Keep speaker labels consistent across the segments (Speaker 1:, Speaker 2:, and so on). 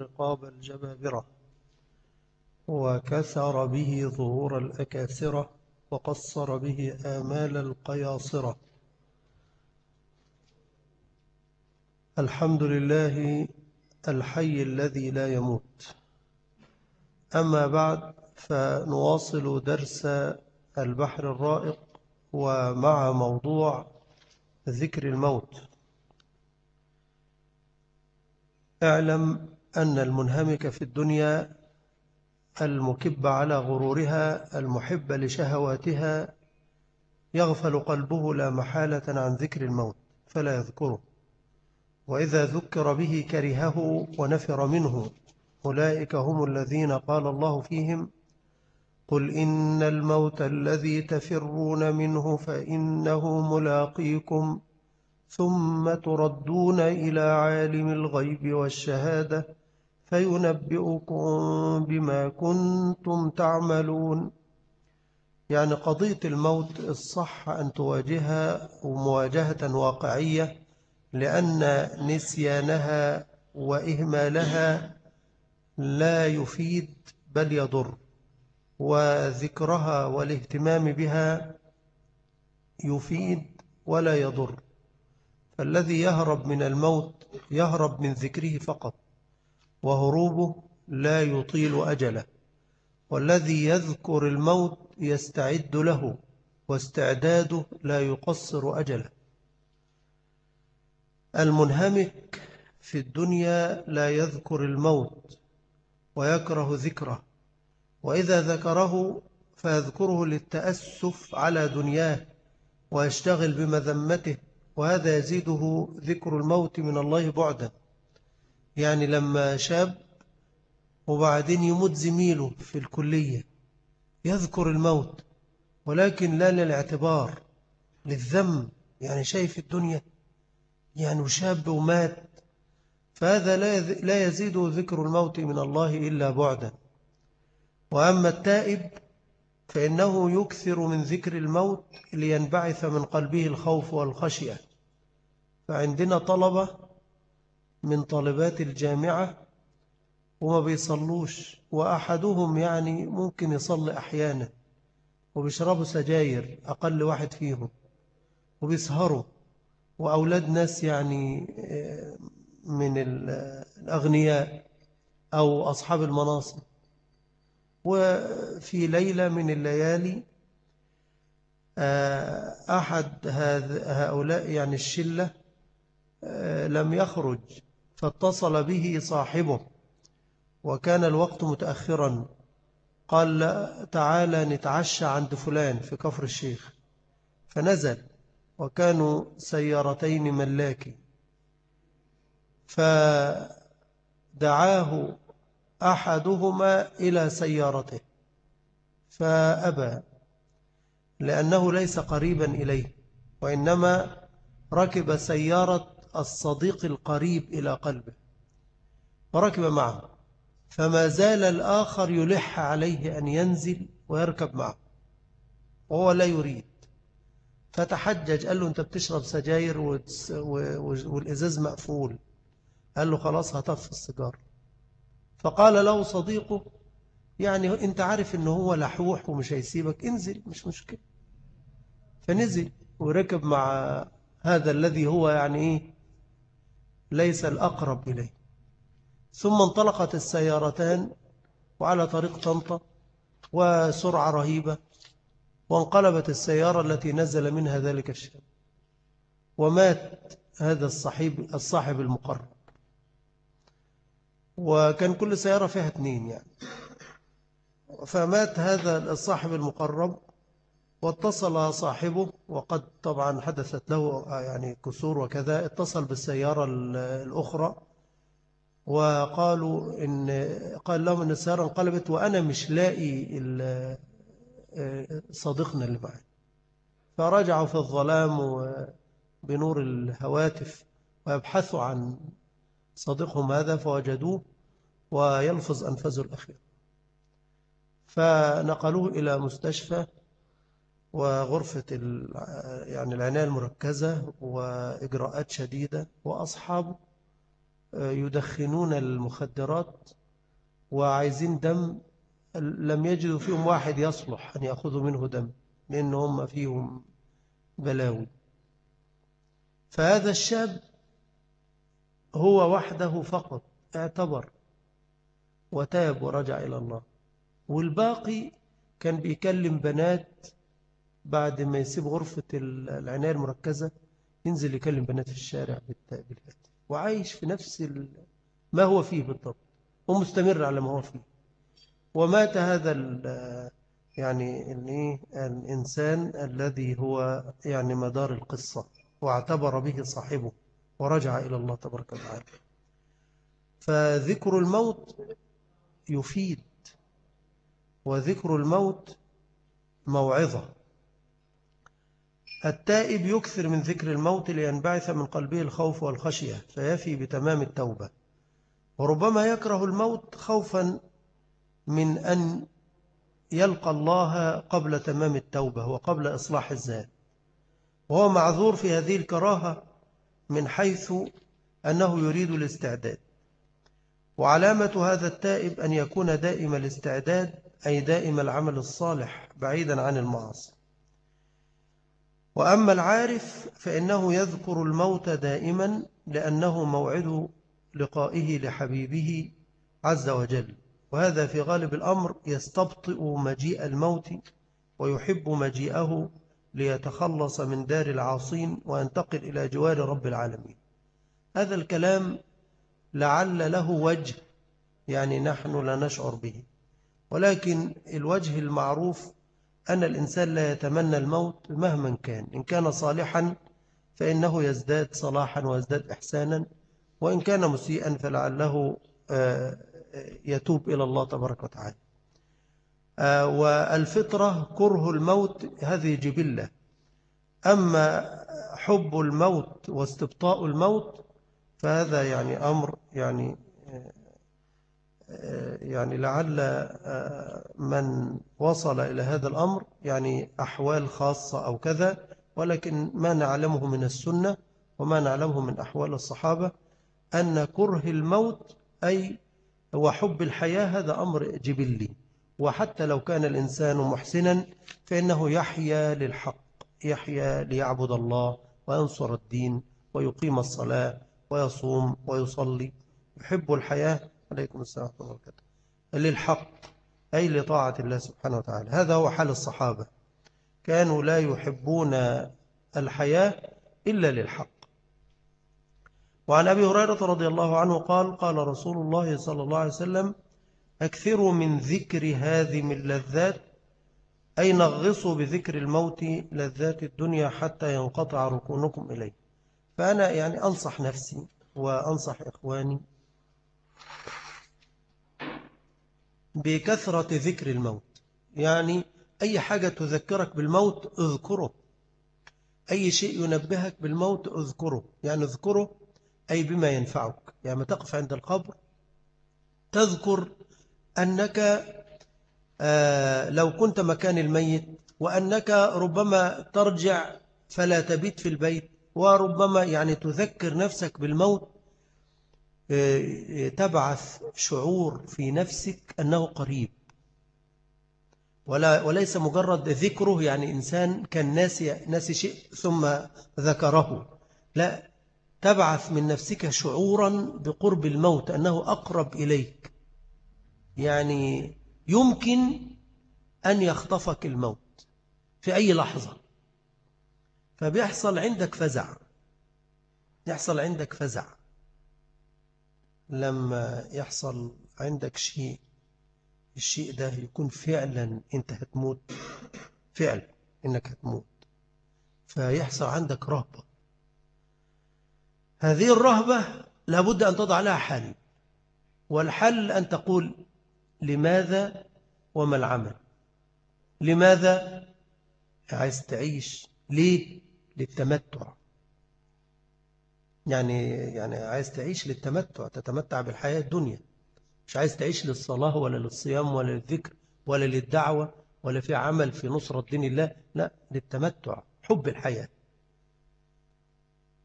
Speaker 1: رقاب الجبابرة وكسر به ظهور الأكاسرة وقصر به آمال القياصرة. الحمد لله الحي الذي لا يموت. أما بعد فنواصل درس البحر الرائق ومع موضوع ذكر الموت. اعلم أن المنهمك في الدنيا المكب على غرورها المحب لشهواتها يغفل قلبه لا محالة عن ذكر الموت فلا يذكره. وإذا ذكر به كرهه ونفر منه أولئك هم الذين قال الله فيهم قل إن الموت الذي تفرون منه فإنه ملاقيكم ثم تردون إلى عالم الغيب والشهادة فينبئكم بما كنتم تعملون. يعني قضية الموت الصح أن تواجهها مواجهة واقعية لأن نسيانها وإهمالها لا يفيد بل يضر وذكرها والاهتمام بها يفيد ولا يضر. فالذي يهرب من الموت يهرب من ذكره فقط. وهروبه لا يطيل أجله. والذي يذكر الموت يستعد له واستعداده لا يقصر أجله. المنهمك في الدنيا لا يذكر الموت ويكره ذكره. وإذا ذكره فيذكره للتأسف على دنياه ويشتغل بمذمته وهذا يزيده ذكر الموت من الله بعدا. يعني لما شاب وبعدين يموت زميله في الكلية يذكر الموت ولكن لا للاعتبار للذم يعني شايف الدنيا يعني شاب ومات فهذا لا يزيد ذكر الموت من الله إلا بعدا. وأما التائب فإنه يكثر من ذكر الموت لينبعث من قلبه الخوف والخشية. فعندنا طلبة من طالبات الجامعة وما بيصلوش وأحدهم يعني ممكن يصلي أحيانا وبيشربوا سجاير أقل واحد فيهم وبيسهروا وأولاد ناس يعني آه، من الأغنياء أو أصحاب المناصب. وفي ليلة من الليالي آه، أحد هؤلاء يعني الشلة آه، لم يخرج. فاتصل به صاحبه وكان الوقت متأخرا. قال تعالى نتعشى عند فلان في كفر الشيخ. فنزل وكانوا سيارتين ملاكي فدعاه أحدهما إلى سيارته فأبى لأنه ليس قريبا إليه وإنما ركب سيارة الصديق القريب إلى قلبه. وركب معه. فما زال الآخر يلح عليه أن ينزل ويركب معه. وهو لا يريد. فتحجج. قال له أنت بتشرب سجاير والإزاز مقفول. قال له خلاص هطف السجار فقال له صديقه يعني أنت عارف أنه هو لحوح ومش هيسيبك انزل مش مشكلة. فنزل وركب مع هذا الذي هو يعني إيه ليس الأقرب إليه. ثم انطلقت السيارتان وعلى طريق طنطا وسرعة رهيبة وانقلبت السيارة التي نزل منها ذلك الشاب ومات هذا الصاحب الصاحب المقرب. وكان كل سيارة فيها اثنين يعني. فمات هذا الصاحب المقرب واتصل صاحبه وقد طبعا حدثت له يعني كسور وكذا اتصل بالسيارة الأخرى وقالوا إن قال لهم إن السيارة انقلبت وأنا مش لاقي صديقنا اللي معي فرجعوا في الظلام بنور الهواتف ويبحثوا عن صديقهم هذا فوجدوه ويلفظ أنفذه الأخير. فنقلوه إلى مستشفى وغرفة يعني العناية المركزة وإجراءات شديدة وأصحابه يدخنون المخدرات وعايزين دم لم يجدوا فيهم واحد يصلح أن يأخذوا منه دم لأن هم فيهم بلاوي. فهذا الشاب هو وحده فقط اعتبر وتاب ورجع إلى الله. والباقي كان بيكلم بنات بعد ما يسيب غرفة العناية المركزة ينزل يكلم بنات في الشارع بالهاتف وعايش في نفس ما هو فيه بالضبط. ومستمر على ما هو فيه. ومات هذا يعني الإنسان الذي هو يعني مدار القصة واعتبر به صاحبه ورجع إلى الله تبارك وتعالى. فذكر الموت يفيد وذكر الموت موعظة. التائب يكثر من ذكر الموت لينبعث من قلبه الخوف والخشية فيفي بتمام التوبة. وربما يكره الموت خوفا من أن يلقى الله قبل تمام التوبة وقبل إصلاح الذات. وهو معذور في هذه الكراهة من حيث أنه يريد الاستعداد. وعلامة هذا التائب أن يكون دائم الاستعداد أي دائم العمل الصالح بعيدا عن المعاصي. وأما العارف فإنه يذكر الموت دائما لأنه موعد لقائه لحبيبه عز وجل. وهذا في غالب الأمر يستبطئ مجيء الموت ويحب مجيئه ليتخلص من دار العاصين وينتقل إلى جوار رب العالمين. هذا الكلام لعل له وجه يعني نحن لا نشعر به. ولكن الوجه المعروف أن الإنسان لا يتمنى الموت مهما كان إن كان صالحا فإنه يزداد صلاحا ويزداد إحسانا وإن كان مسيئا فلعله آه، يتوب إلى الله تبارك وتعالى. آه، والفطرة كره الموت هذه جبلة. أما حب الموت واستبطاء الموت فهذا يعني أمر يعني آه، يعني لعل آه، من وصل إلى هذا الأمر يعني أحوال خاصة أو كذا ولكن ما نعلمه من السنة وما نعلمه من أحوال الصحابة أن كره الموت أي وحب الحياة هذا أمر جبلي. وحتى لو كان الإنسان محسنا فإنه يحيا للحق يحيا ليعبد الله وينصر الدين ويقيم الصلاة ويصوم ويصلي. يحب الحياة عليكم السلام وبركاته. للحق أي لطاعة الله سبحانه وتعالى. هذا هو حال الصحابة. كانوا لا يحبون الحياة إلا للحق. وعن أبي هريرة رضي الله عنه قال قال رسول الله صلى الله عليه وسلم أكثروا من ذكر هذه اللذات أي نغصوا بذكر الموت لذات الدنيا حتى ينقطع ركونكم إليه. فأنا يعني أنصح نفسي وأنصح إخواني بكثرة ذكر الموت. يعني أي حاجة تذكرك بالموت اذكره. أي شيء ينبهك بالموت اذكره. يعني اذكره أي بما ينفعك. يعني ما تقف عند القبر تذكر أنك آه، لو كنت مكان الميت وأنك ربما ترجع فلا تبيت في البيت وربما يعني تذكر نفسك بالموت تبعث شعور في نفسك أنه قريب. ولا وليس مجرد ذكره يعني إنسان كان ناسي, ناسي شيء ثم ذكره. لا تبعث من نفسك شعورا بقرب الموت أنه أقرب إليك. يعني يمكن أن يخطفك الموت في أي لحظة. فبيحصل عندك فزع. يحصل عندك فزع. لما يحصل عندك شيء الشيء ده يكون فعلا أنت هتموت. فعلا إنك هتموت. فيحصل عندك رهبة. هذه الرهبة لابد أن تضع لها حل. والحل أن تقول لماذا وما العمل؟ لماذا عايز تعيش؟ ليه؟ للتمتع. يعني يعني عايز تعيش للتمتع تتمتع بالحياة الدنيا. مش عايز تعيش للصلاة ولا للصيام ولا للذكر ولا للدعوة ولا في عمل في نصرة دين الله لا للتمتع حب الحياة.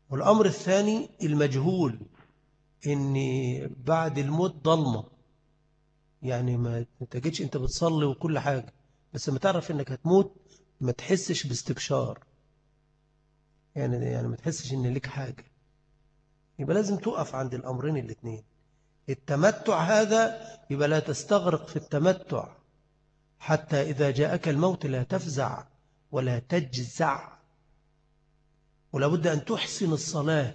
Speaker 1: والأمر الثاني المجهول ان بعد الموت ضلمة. يعني ما تجدش أنت بتصلي وكل حاجة بس ما تعرف إنك هتموت ما تحسش باستبشار. يعني يعني ما تحسش إن لك حاجة. يبقى لازم تقف عند الأمرين الاثنين التمتع هذا يبقى لا تستغرق في التمتع حتى إذا جاءك الموت لا تفزع ولا تجزع. ولا بد أن تحسن الصلاة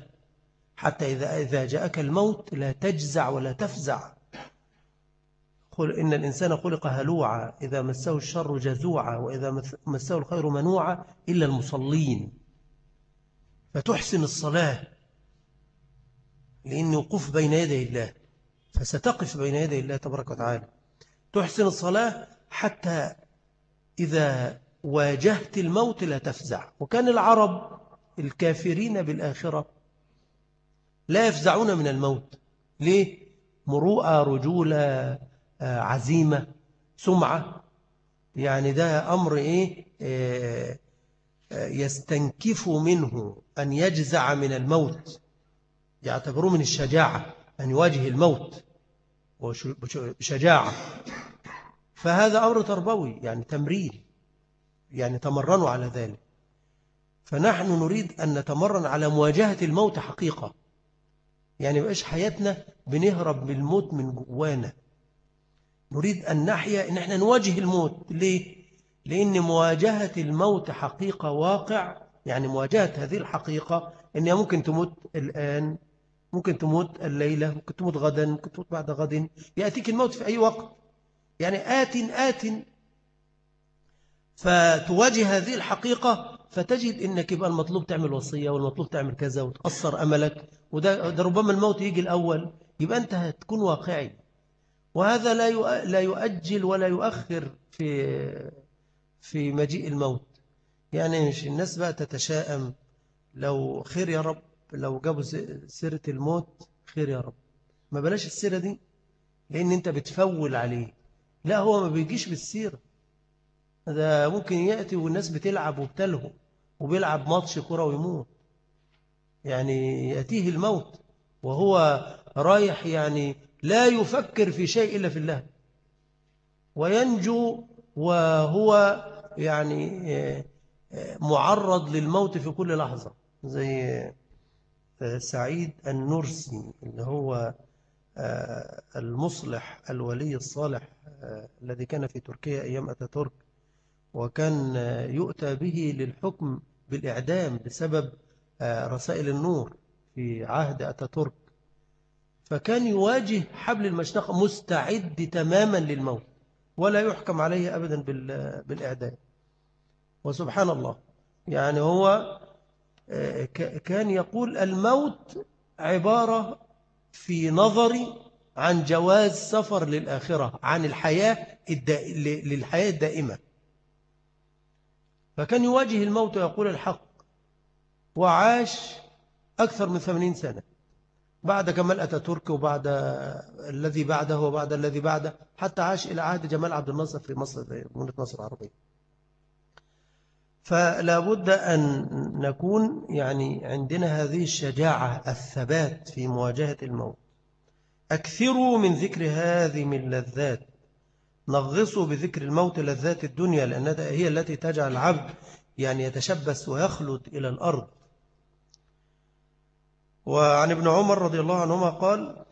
Speaker 1: حتى إذا إذا جاءك الموت لا تجزع ولا تفزع. إن الإنسان خلق هلوعا إذا مسه الشر جزوعا وإذا مسه الخير منوعا إلا المصلين. فتحسن الصلاة لأن وقوف بين يدي الله فستقف بين يدي الله تبارك وتعالى. تحسن الصلاة حتى إذا واجهت الموت لا تفزع. وكان العرب الكافرين بالآخرة لا يفزعون من الموت. ليه؟ مروءة رجولة آه، عزيمة سمعة. يعني ده أمر إيه؟ آه، يستنكف منه أن يجزع من الموت. يعتبروه من الشجاعة أن يواجه الموت بشجاعة فهذا أمر تربوي يعني تمرين يعني تمرنوا على ذلك. فنحن نريد أن نتمرن على مواجهة الموت حقيقة. يعني بقاش حياتنا بنهرب بالموت من جوانا. نريد أن نحيا أن إحنا نواجه الموت. ليه؟ لأن مواجهة الموت حقيقة واقع. يعني مواجهة هذه الحقيقة أنها ممكن تموت الآن ممكن تموت الليلة ممكن تموت غدا ممكن تموت بعد غد. يأتيك الموت في أي وقت. يعني آت آت. فتواجه هذه الحقيقة فتجد أنك يبقى المطلوب تعمل وصية والمطلوب تعمل كذا وتأثر أملك وده ده ربما الموت يجي الأول. يبقى أنت هتكون واقعي. وهذا لا لا يؤجل ولا يؤخر في في مجيء الموت. يعني مش الناس بقى تتشائم. لو خير يا رب. لو جابوا سيرة الموت خير يا رب. ما بلاش السيرة دي لأن أنت بتفول عليه. لا هو ما بيجيش بالسيرة. ده ممكن يأتي والناس بتلعب وبتلهو وبيلعب ماتش كرة ويموت. يعني يأتيه الموت وهو رايح يعني لا يفكر في شيء إلا في الله. وينجو وهو يعني آه، آه، معرض للموت في كل لحظة. زي سعيد النرسي اللي هو المصلح الولي الصالح الذي كان في تركيا أيام أتاتورك وكان يؤتى به للحكم بالإعدام بسبب رسائل النور في عهد أتاتورك. فكان يواجه حبل المشنقة مستعد تماما للموت ولا يحكم عليه أبدا بالإعدام. وسبحان الله يعني هو آه، كان يقول الموت عبارة في نظري عن جواز سفر للآخرة عن الحياة للحياة الدائمة. فكان يواجه الموت ويقول الحق. وعاش أكثر من ثمانين سنة. بعد كمال أتاتورك وبعد الذي بعده وبعد الذي بعده حتى عاش إلى عهد جمال عبد الناصر في مصر جمهورية مصر العربية. فلا بد أن نكون يعني عندنا هذه الشجاعة الثبات في مواجهة الموت. أكثروا من ذكر هذه من لذات. نغصوا بذكر الموت لذات الدنيا لأنها هي التي تجعل العبد يعني يتشبث ويخلد إلى الأرض. وعن ابن عمر رضي الله عنهما قال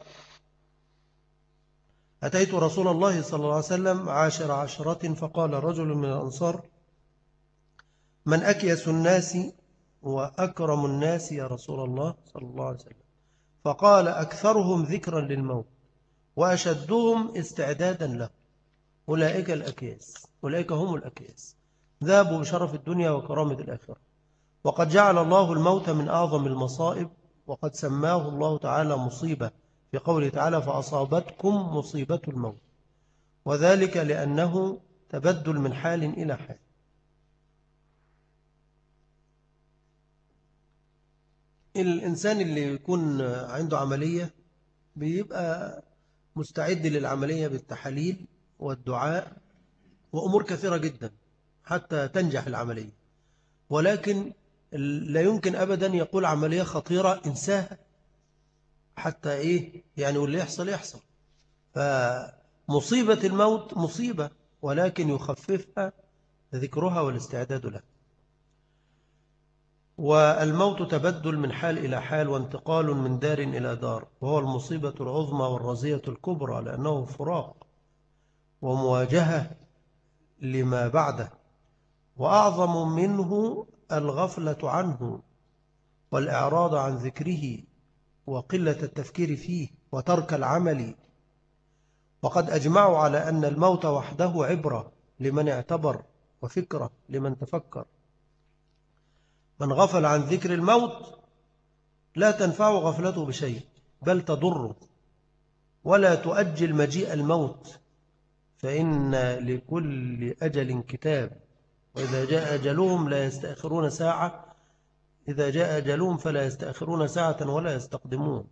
Speaker 1: أتيت رسول الله صلى الله عليه وسلم عاشر عشرة فقال رجل من الأنصار من أكيس الناس وأكرم الناس يا رسول الله صلى الله عليه وسلم. فقال أكثرهم ذكرا للموت وأشدهم استعدادا له. أولئك الأكياس أولئك هم الأكياس. ذابوا بشرف الدنيا وكرامة الآخرة. وقد جعل الله الموت من أعظم المصائب وقد سماه الله تعالى مصيبة. في قوله تعالى فأصابتكم مصيبة الموت. وذلك لأنه تبدل من حال إلى حال. الإنسان اللي يكون عنده عملية بيبقى مستعد للعملية بالتحاليل والدعاء وأمور كثيرة جدا حتى تنجح العملية. ولكن لا يمكن أبدا يقول عملية خطيرة إنساها حتى إيه يعني واللي يحصل يحصل. فمصيبة الموت مصيبة ولكن يخففها ذكرها والاستعداد لها. والموت تبدل من حال إلى حال وانتقال من دار إلى دار وهو المصيبة العظمى والرزية الكبرى لأنه فراق ومواجهة لما بعده وأعظم منه الغفلة عنه والإعراض عن ذكره وقلة التفكير فيه وترك العمل. وقد أجمعوا على أن الموت وحده عبرة لمن اعتبر وفكرة لمن تفكر. من غفل عن ذكر الموت لا تنفع غفلته بشيء بل تضره. ولا تؤجل مجيء الموت فإن لكل أجل كتاب. وإذا جاء أجلهم لا يستأخرون ساعة إذا جاء أجلهم فلا يستأخرون ساعة ولا يستقدمون.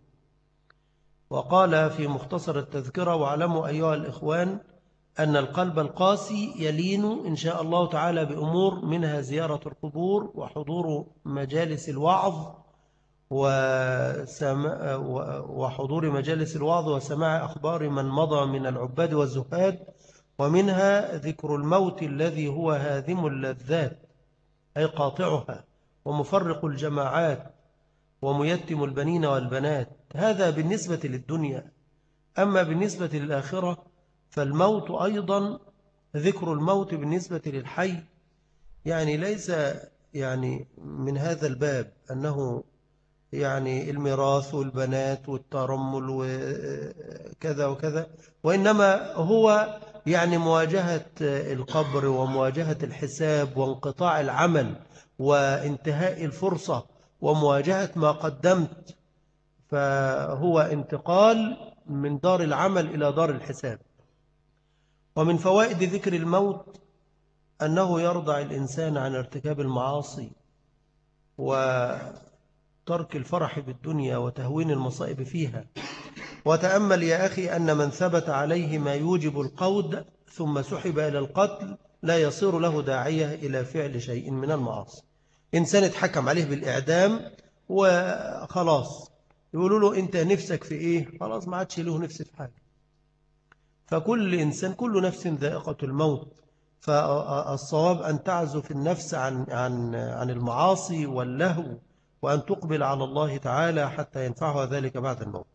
Speaker 1: وقال في مختصر التذكرة واعلموا أيها الإخوان أن القلب القاسي يلين إن شاء الله تعالى بأمور منها زيارة القبور وحضور مجالس الوعظ وحضور مجالس الوعظ وسماع أخبار من مضى من العباد والزهاد ومنها ذكر الموت الذي هو هاذم اللذات أي قاطعها ومفرق الجماعات وميتم البنين والبنات. هذا بالنسبة للدنيا. أما بالنسبة للآخرة فالموت أيضا ذكر الموت بالنسبة للحي. يعني ليس يعني من هذا الباب أنه يعني الميراث والبنات والترمل وكذا وكذا وإنما هو يعني مواجهة القبر ومواجهة الحساب وانقطاع العمل وانتهاء الفرصة ومواجهة ما قدمت. فهو انتقال من دار العمل إلى دار الحساب. ومن فوائد ذكر الموت أنه يرضع الإنسان عن ارتكاب المعاصي وترك الفرح بالدنيا وتهوين المصائب فيها. وتأمل يا أخي أن من ثبت عليه ما يوجب القود ثم سحب إلى القتل لا يصير له داعية إلى فعل شيء من المعاصي. إنسان اتحكم عليه بالإعدام وخلاص. يقولوا له أنت نفسك في إيه؟ خلاص ما عادش له نفس في حاجة. فكل إنسان كل نفس ذائقة الموت. فالصواب أن تعزف النفس عن, عن, عن المعاصي واللهو وأن تقبل على الله تعالى حتى ينفعها ذلك بعد الموت.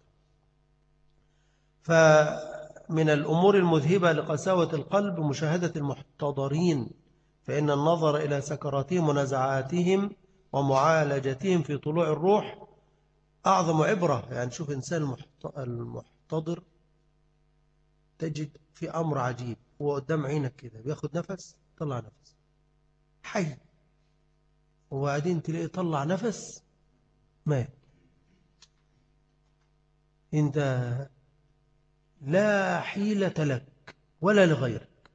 Speaker 1: فمن الأمور المذهبة لقساوة القلب مشاهدة المحتضرين فإن النظر إلى سكراتهم ونزعاتهم ومعالجتهم في طلوع الروح أعظم عبرة. يعني شوف إنسان المحتضر تجد في أمر عجيب هو قدام عينك كده بياخد نفس طلع نفس. حي. وبعدين تلاقيه طلع نفس مات. انت لا حيلة لك ولا لغيرك.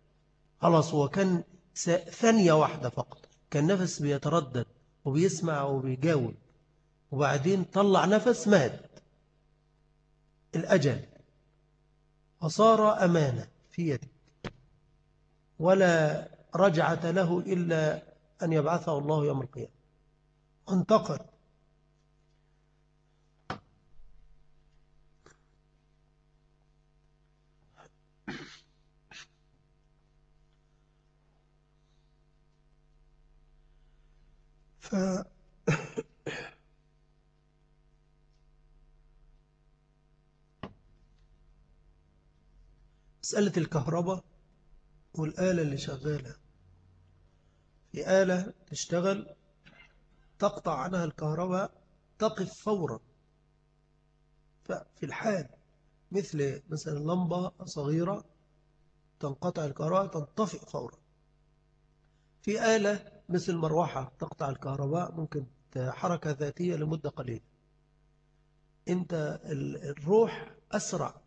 Speaker 1: خلاص هو كان ثانية واحدة فقط. كان نفس بيتردد وبيسمع وبيجاوب. وبعدين طلع نفس مات. الأجل. فصار أمانة في يدك ولا رجعة له إلا أن يبعثه الله يوم القيامة. انتقل ف مسألة الكهرباء والآلة اللي شغالة. في آلة تشتغل تقطع عنها الكهرباء تقف فورا. ففي الحال مثل مثلا لمبة صغيرة تنقطع الكهرباء تنطفئ فورا. في آلة مثل مروحة تقطع الكهرباء ممكن حركة ذاتية لمدة قليلة. أنت الروح أسرع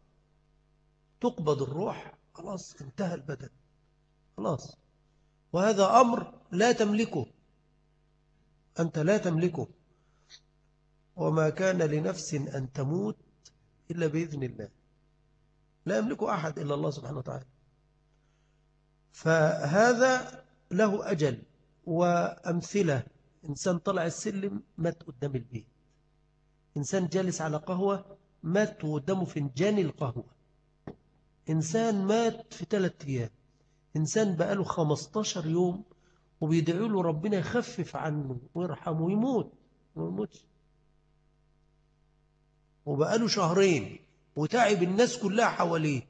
Speaker 1: تقبض الروح. خلاص انتهى البدن. خلاص. وهذا أمر لا تملكه. أنت لا تملكه. وما كان لنفس أن تموت إلا بإذن الله. لا يملكه أحد إلا الله سبحانه وتعالى. فهذا له أجل وأمثلة. إنسان طلع السلم مات قدام البيت. إنسان جالس على قهوة مات قدامه فنجان القهوة. إنسان مات في ثلاثة أيام. إنسان بقاله 15 يوم وبيدعوا له ربنا يخفف عنه ويرحمه ويموت. ويموت وبقاله شهرين وتعب الناس كلها حواليه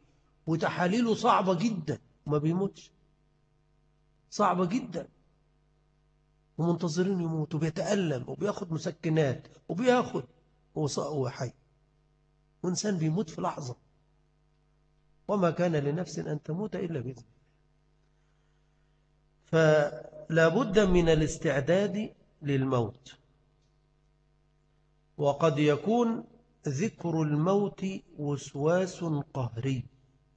Speaker 1: وتحاليله صعبة جدا. وما بيموتش. صعبة جدا. ومنتظرين يموت وبيتألم وبياخد مسكنات وبياخد وهو حي وإنسان بيموت في لحظة. وما كان لنفس أن تموت إلا بإذن فلا بد من الاستعداد للموت. وقد يكون ذكر الموت وسواس قهري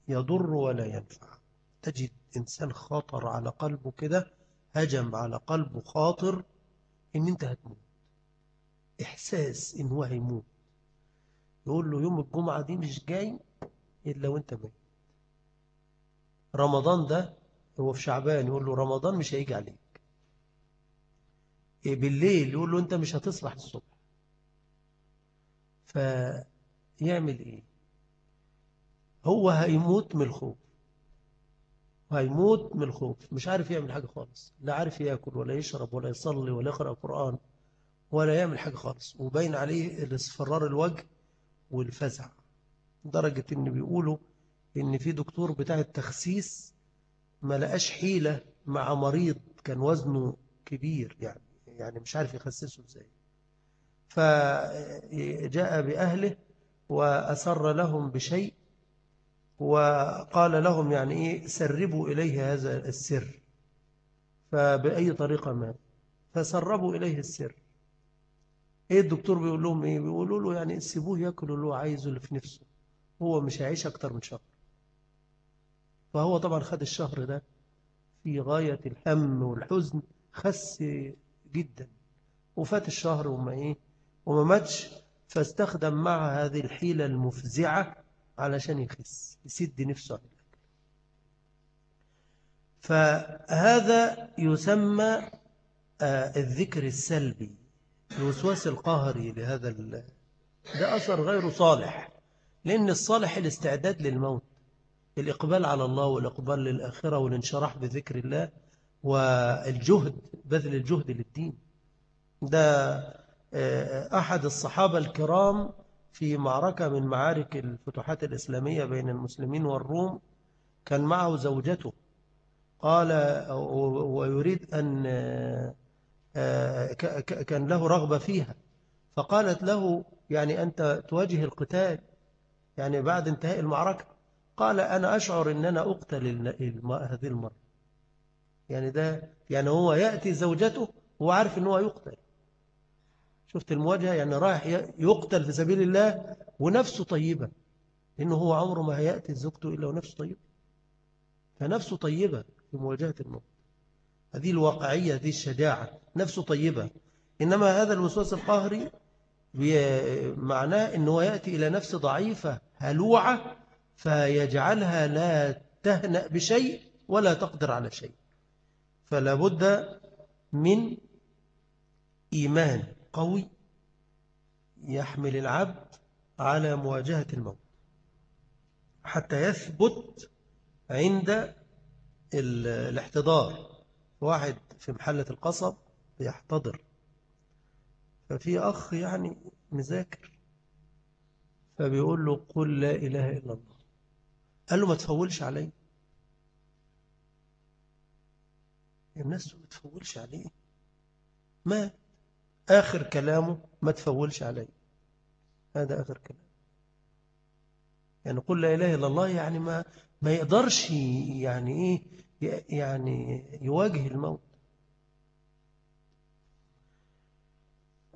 Speaker 1: يضر ولا ينفع. تجد إنسان خاطر على قلبه كده هجم على قلبه خاطر إن أنت هتموت. إحساس إن هو هيموت. يقول له يوم الجمعة دي مش جاي إلا وأنت ميت. رمضان ده هو في شعبان يقول له رمضان مش هيجي عليك. إيه بالليل يقول له أنت مش هتصبح الصبح. فيعمل إيه؟ هو هيموت من الخوف. هيموت من الخوف. مش عارف يعمل حاجة خالص. لا عارف يأكل ولا يشرب ولا يصلي ولا يقرأ قرآن ولا يعمل حاجة خالص. وبين عليه الاصفرار الوجه والفزع. درجة إن بيقولوا إن في دكتور بتاع التخسيس ما لقاش حيلة مع مريض كان وزنه كبير يعني يعني مش عارف يخسسه إزاي. فجاء بأهله وأسر لهم بشيء وقال لهم يعني إيه سربوا إليه هذا السر. فبأي طريقة ما. فسربوا إليه السر. إيه الدكتور بيقول لهم إيه؟ بيقولوا له يعني سيبوه يأكل اللي هو عايزه اللي في نفسه. هو مش هيعيش أكتر من شهر. فهو طبعا خد الشهر ده في غاية الهم والحزن خس جدا. وفات الشهر وما إيه وما ماتش فاستخدم مع هذه الحيلة المفزعة علشان يخس يسد نفسه فهذا يسمى آه، الذكر السلبي. الوسواس القهري لهذا ده أثر غير صالح لأن الصالح الاستعداد للموت. الإقبال على الله والإقبال للآخرة والانشراح بذكر الله والجهد بذل الجهد للدين. ده آه، أحد الصحابة الكرام في معركة من معارك الفتوحات الإسلامية بين المسلمين والروم كان معه زوجته. قال ويريد أن آه، كان له رغبة فيها. فقالت له يعني أنت تواجه القتال. يعني بعد انتهاء المعركة. قال أنا أشعر أن أنا أقتل هذه المرة يعني ده يعني هو يأتي زوجته وهو عارف أنه يقتل. شفت المواجهة؟ يعني رايح يقتل في سبيل الله ونفسه طيبة. إنه هو عمره ما هيأتي زوجته إلا ونفسه طيبة فنفسه طيبة في مواجهة الموت. هذه الواقعية هذه الشجاعة نفسه طيبة. إنما هذا الوسواس القهري معناه أنه يأتي إلى نفس ضعيفة هلوعة فيجعلها لا تهنأ بشيء ولا تقدر على شيء. فلا بد من إيمان قوي يحمل العبد على مواجهة الموت حتى يثبت عند الاحتضار. واحد في محلة القصب بيحتضر. ففي أخ يعني مذاكر فبيقول له قل لا إله إلا الله. قال له ما تفولش علي الناس ما تفولش عليه. مات آخر كلامه ما تفولش علي هذا آخر كلام. يعني قل لا إله إلا الله يعني ما ما يقدرش يعني إيه يعني يواجه الموت.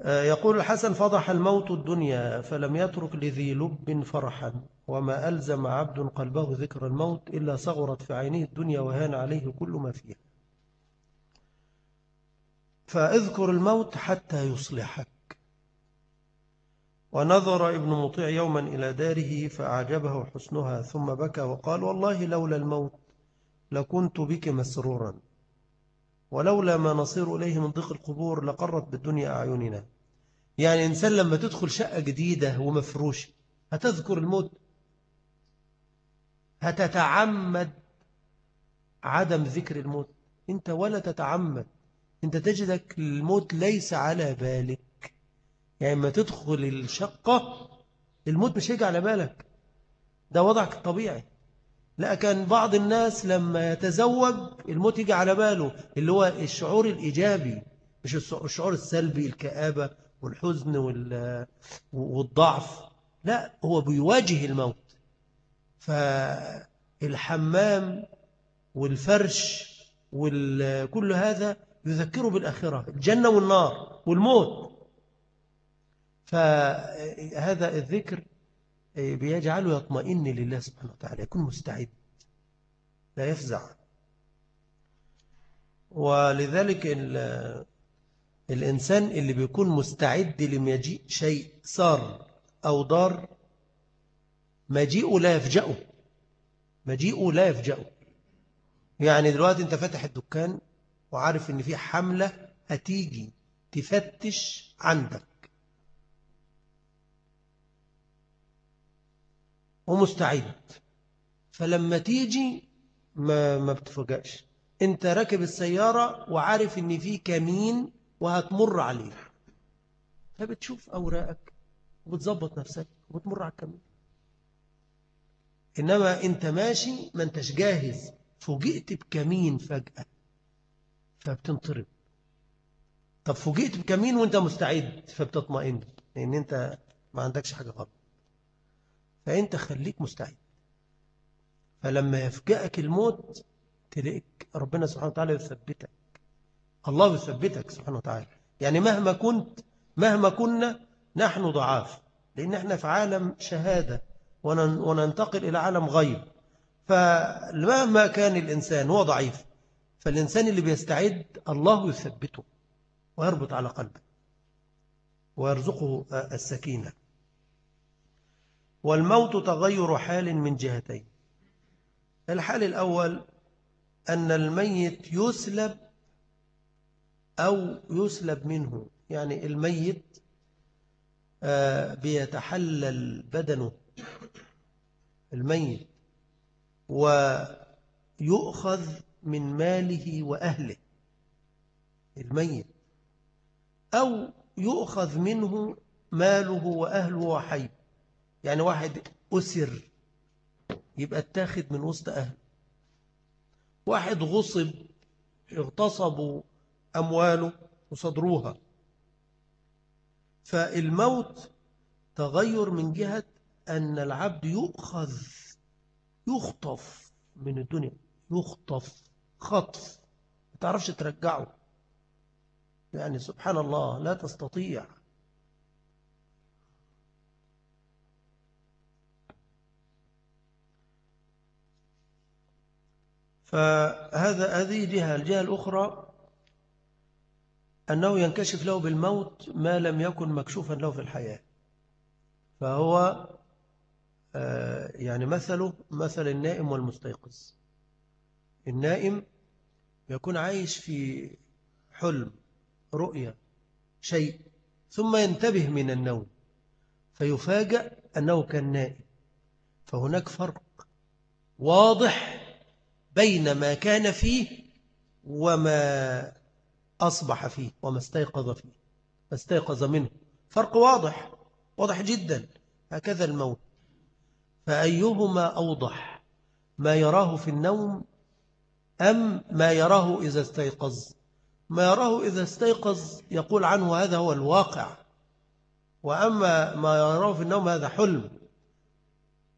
Speaker 1: يقول الحسن فضح الموت الدنيا فلم يترك لذي لب فرحا وما ألزم عبد قلبه ذكر الموت إلا صغرت في عينه الدنيا وهان عليه كل ما فيها. فاذكر الموت حتى يصلحك. ونظر ابن مطيع يوما إلى داره فأعجبه حسنها ثم بكى وقال والله لولا الموت لكنت بك مسرورا ولولا ما نصير إليه من ضيق القبور لقرت بالدنيا أعيننا. يعني إنسان لما تدخل شقة جديدة ومفروشة هتذكر الموت. هتتعمد عدم ذكر الموت. أنت ولا تتعمد. أنت تجدك الموت ليس على بالك. يعني ما تدخل الشقة الموت مش هيجي على بالك. ده وضعك الطبيعي. لا كان بعض الناس لما يتزوج الموت يجي على باله اللي هو الشعور الإيجابي مش الشعور السلبي الكآبة. والحزن والضعف. لا هو بيواجه الموت. فالحمام والفرش وكل هذا يذكره بالآخرة. الجنة والنار والموت. فهذا الذكر بيجعله يطمئن لله سبحانه وتعالى. يكون مستعد. لا يفزع. ولذلك الإنسان اللي بيكون مستعد لما يجيء شيء صار أو ضار مجيئه لا يفجأه مجيئه لا يفجأه. يعني دلوقتي أنت فاتح الدكان وعارف إن في حملة هتيجي تفتش عندك. ومستعد. فلما تيجي ما, ما بتفجأش أنت راكب السيارة وعارف إن في كمين وهتمر عليه فبتشوف أوراقك وبتظبط نفسك وبتمر على الكمين. إنما أنت ماشي ما أنتش جاهز فوجئت بكمين فجأة فبتنطرب طب فوجئت بكمين وأنت مستعد فبتطمئن لأن أنت ما عندكش حاجة غلط. فأنت خليك مستعد. فلما يفجأك الموت تلاقيك ربنا سبحانه وتعالى يثبتك. الله يثبتك سبحانه وتعالى. يعني مهما كنت مهما كنا نحن ضعاف. لأن إحنا في عالم شهادة وننتقل إلى عالم غيب. فمهما كان الإنسان هو ضعيف. فالإنسان اللي بيستعد الله يثبته ويربط على قلبه ويرزقه السكينة. والموت تغير حال من جهتين. الحال الأول أن الميت يسلب أو يسلب منه يعني الميت آه، بيتحلل بدنه. الميت. ويؤخذ من ماله وأهله. الميت. أو يؤخذ منه ماله وأهله وحي. يعني واحد أسر يبقى اتاخد من وسط أهله. واحد غصب اغتصبوا أمواله وصدروها. فالموت تغير من جهة أن العبد يؤخذ يخطف من الدنيا يخطف خطف. ما تعرفش ترجعه. يعني سبحان الله لا تستطيع. فهذا هذه جهة الجهة الأخرى أنه ينكشف له بالموت ما لم يكن مكشوفا له في الحياة. فهو آه، يعني مثله مثل النائم والمستيقظ. النائم يكون عايش في حلم رؤية شيء ثم ينتبه من النوم فيفاجأ أنه كان نائم. فهناك فرق واضح بين ما كان فيه وما أصبح فيه وما استيقظ فيه ما استيقظ منه. فرق واضح واضح جدا. هكذا الموت. فأيهما أوضح؟ ما يراه في النوم أم ما يراه إذا استيقظ؟ ما يراه إذا استيقظ يقول عنه هذا هو الواقع. وأما ما يراه في النوم هذا حلم.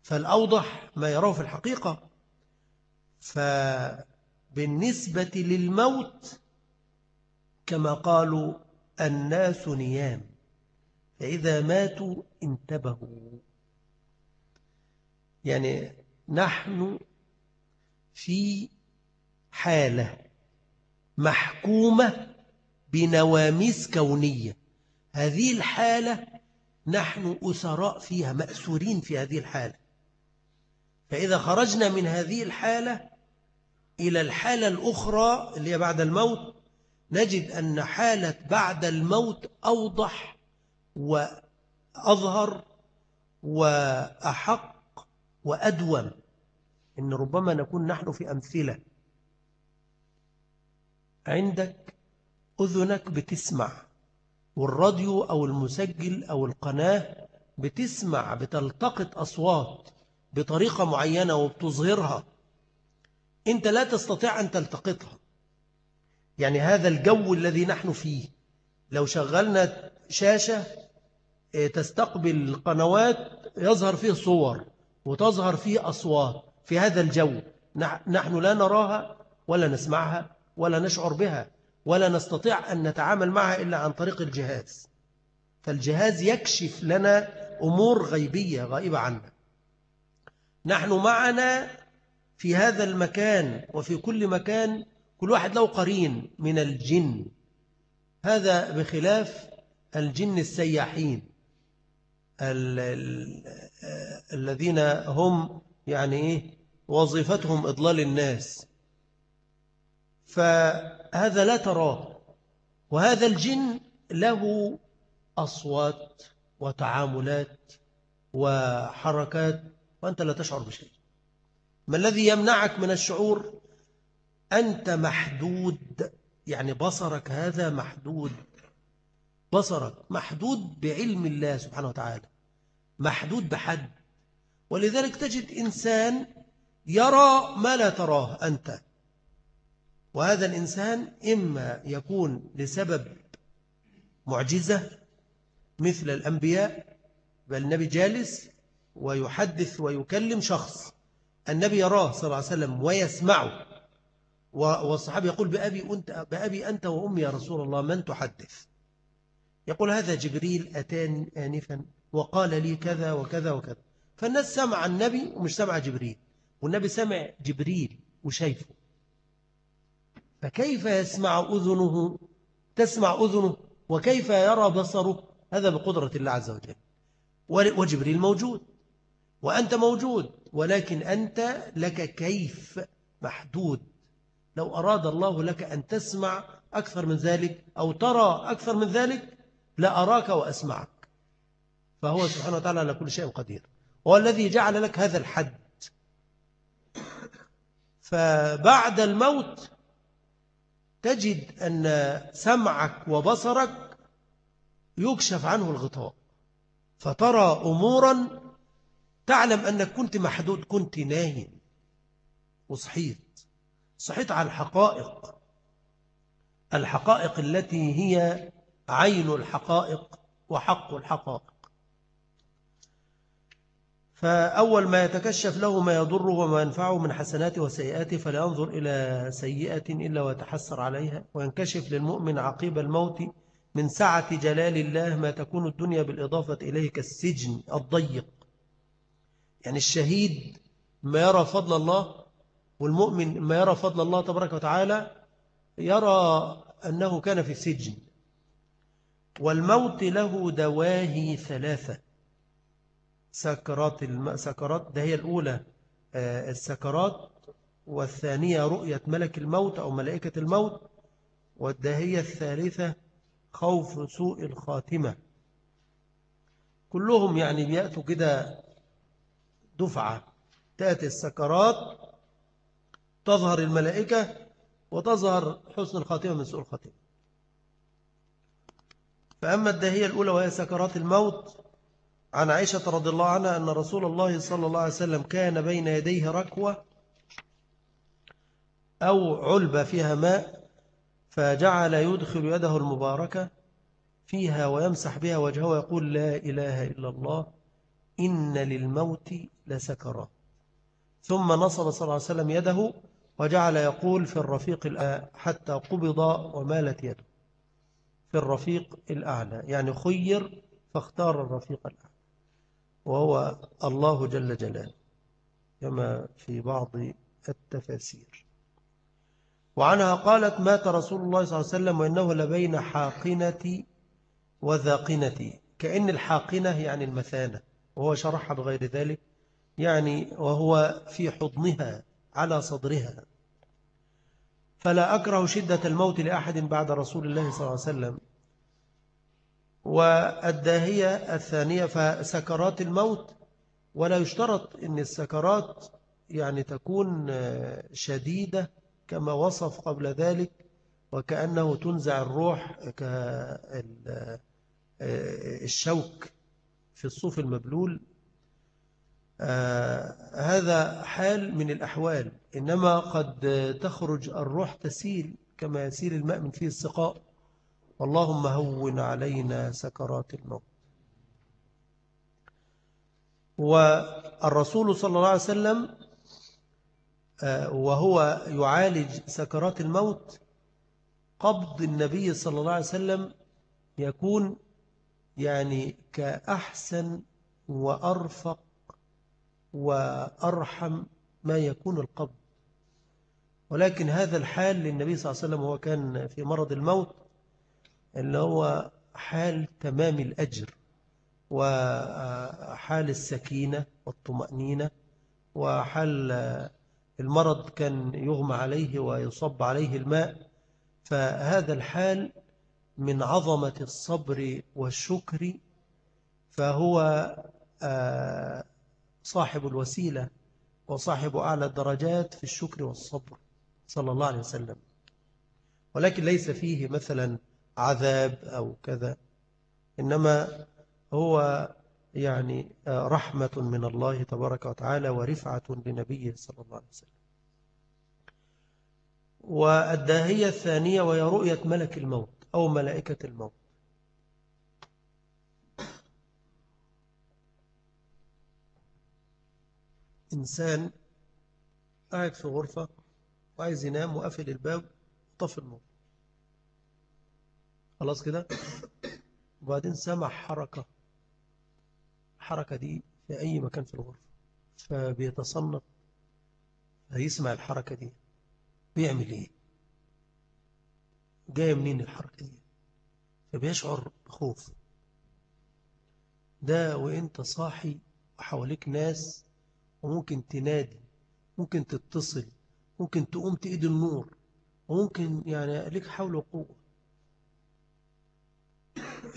Speaker 1: فالأوضح ما يراه في الحقيقة. فبالنسبة للموت كما قالوا الناس نيام فإذا ماتوا انتبهوا. يعني نحن في حالة محكومة بنواميس كونية. هذه الحالة نحن أسراء فيها مأسورين في هذه الحالة. فإذا خرجنا من هذه الحالة إلى الحالة الأخرى اللي هي بعد الموت نجد أن حالة بعد الموت أوضح وأظهر وأحق وأدوم. إن ربما نكون نحن في أمثلة. عندك أذنك بتسمع والراديو أو المسجل أو القناة بتسمع بتلتقط أصوات بطريقة معينة وبتظهرها. أنت لا تستطيع أن تلتقطها. يعني هذا الجو الذي نحن فيه. لو شغلنا شاشة آه، تستقبل قنوات يظهر فيه صور وتظهر فيه أصوات في هذا الجو. نحن لا نراها ولا نسمعها ولا نشعر بها ولا نستطيع أن نتعامل معها إلا عن طريق الجهاز. فالجهاز يكشف لنا أمور غيبية غائبة عنا. نحن معنا في هذا المكان وفي كل مكان كل واحد له قرين من الجن. هذا بخلاف الجن السياحين الذين هم يعني إيه وظيفتهم إضلال الناس. فهذا لا تراه. وهذا الجن له أصوات وتعاملات وحركات وأنت لا تشعر بشيء. ما الذي يمنعك من الشعور؟ أنت محدود يعني بصرك هذا محدود. بصرك محدود بعلم الله سبحانه وتعالى محدود بحد. ولذلك تجد إنسان يرى ما لا تراه أنت. وهذا الإنسان إما يكون لسبب معجزة مثل الأنبياء بل النبي جالس ويحدث ويكلم شخص النبي يراه صلى الله عليه وسلم ويسمعه. والصحابي يقول بأبي أنت, بأبي أنت وأمي يا رسول الله من تحدث؟ يقول هذا جبريل أتاني آنفا وقال لي كذا وكذا وكذا. فالناس سمع النبي ومش سمع جبريل. والنبي سمع جبريل وشايفه. فكيف يسمع أذنه؟ تسمع أذنه؟ وكيف يرى بصره؟ هذا بقدرة الله عز وجل. وجبريل موجود. وأنت موجود. ولكن أنت لك كيف محدود؟ لو أراد الله لك أن تسمع أكثر من ذلك أو ترى أكثر من ذلك لأراك وأسمعك. فهو سبحانه وتعالى على كل شيء قدير. هو الذي جعل لك هذا الحد. فبعد الموت تجد أن سمعك وبصرك يكشف عنه الغطاء. فترى أمورا تعلم أنك كنت محدود كنت نايم وصحيت. صحيت على الحقائق. الحقائق التي هي عين الحقائق وحق الحقائق. فأول ما يتكشف له ما يضره وما ينفعه من حسناته وسيئاته فلا ينظر إلى سيئة إلا ويتحسر عليها وينكشف للمؤمن عقيب الموت من سعة جلال الله ما تكون الدنيا بالإضافة إليه كالسجن الضيق. يعني الشهيد ما يرى فضل الله والمؤمن ما يرى فضل الله تبارك وتعالى يرى أنه كان في السجن. والموت له دواهي ثلاثة. سكرات الم... سكرات ده هي الأولى آه، السكرات والثانية رؤية ملك الموت أو ملائكة الموت والدهية الثالثة خوف سوء الخاتمة. كلهم يعني بيأتوا كده دفعة. تأتي السكرات تظهر الملائكة وتظهر حسن الخاتمة من سوء الخاتمة. فأما الدهية الأولى وهي سكرات الموت عن عائشة رضي الله عنها أن رسول الله صلى الله عليه وسلم كان بين يديه ركوة أو علبة فيها ماء فجعل يدخل يده المباركة فيها ويمسح بها وجهه ويقول لا إله إلا الله إن للموت لسكرات ثم نصب صلى الله عليه وسلم يده وجعل يقول في الرفيق الأعلى حتى قبض ومالت يده. في الرفيق الأعلى يعني خير فاختار الرفيق الأعلى. وهو الله جل جلاله كما في بعض التفاسير. وعنها قالت مات رسول الله صلى الله عليه وسلم وإنه لبين حاقنة وذاقنة كأن الحاقنة يعني المثانة وهو شرح بغير ذلك يعني وهو في حضنها. على صدرها. فلا أكره شدة الموت لأحد بعد رسول الله صلى الله عليه وسلم. والداهية الثانية فسكرات الموت ولا يشترط أن السكرات يعني تكون شديدة كما وصف قبل ذلك وكأنه تنزع الروح كالشوك في الصوف المبلول. هذا حال من الأحوال. إنما قد تخرج الروح تسيل كما يسيل الماء من فيه السقاء. اللهم هون علينا سكرات الموت. والرسول صلى الله عليه وسلم آه وهو يعالج سكرات الموت قبض النبي صلى الله عليه وسلم يكون يعني كأحسن وأرفق وأرحم ما يكون القبض. ولكن هذا الحال للنبي صلى الله عليه وسلم هو كان في مرض الموت اللي هو حال تمام الأجر وحال السكينة والطمأنينة وحال المرض كان يغمى عليه ويصب عليه الماء. فهذا الحال من عظمة الصبر والشكر فهو آه، صاحب الوسيلة وصاحب أعلى الدرجات في الشكر والصبر صلى الله عليه وسلم. ولكن ليس فيه مثلا عذاب أو كذا إنما هو يعني رحمة من الله تبارك وتعالى ورفعة لنبيه صلى الله عليه وسلم. والداهية الثانية وهي رؤية ملك الموت أو ملائكة الموت. إنسان قاعد في غرفة وعايز ينام وقفل الباب وطفي النور. خلاص كده؟ وبعدين سمع حركة. الحركة دي في أي مكان في الغرفة. فبيتصنف هيسمع الحركة دي. بيعمل إيه؟ جاية منين الحركة دي؟ فبيشعر بخوف. ده وإنت صاحي وحواليك ناس وممكن تنادي ممكن تتصل ممكن تقوم تقيد النور وممكن يعني ليك حول وقوة.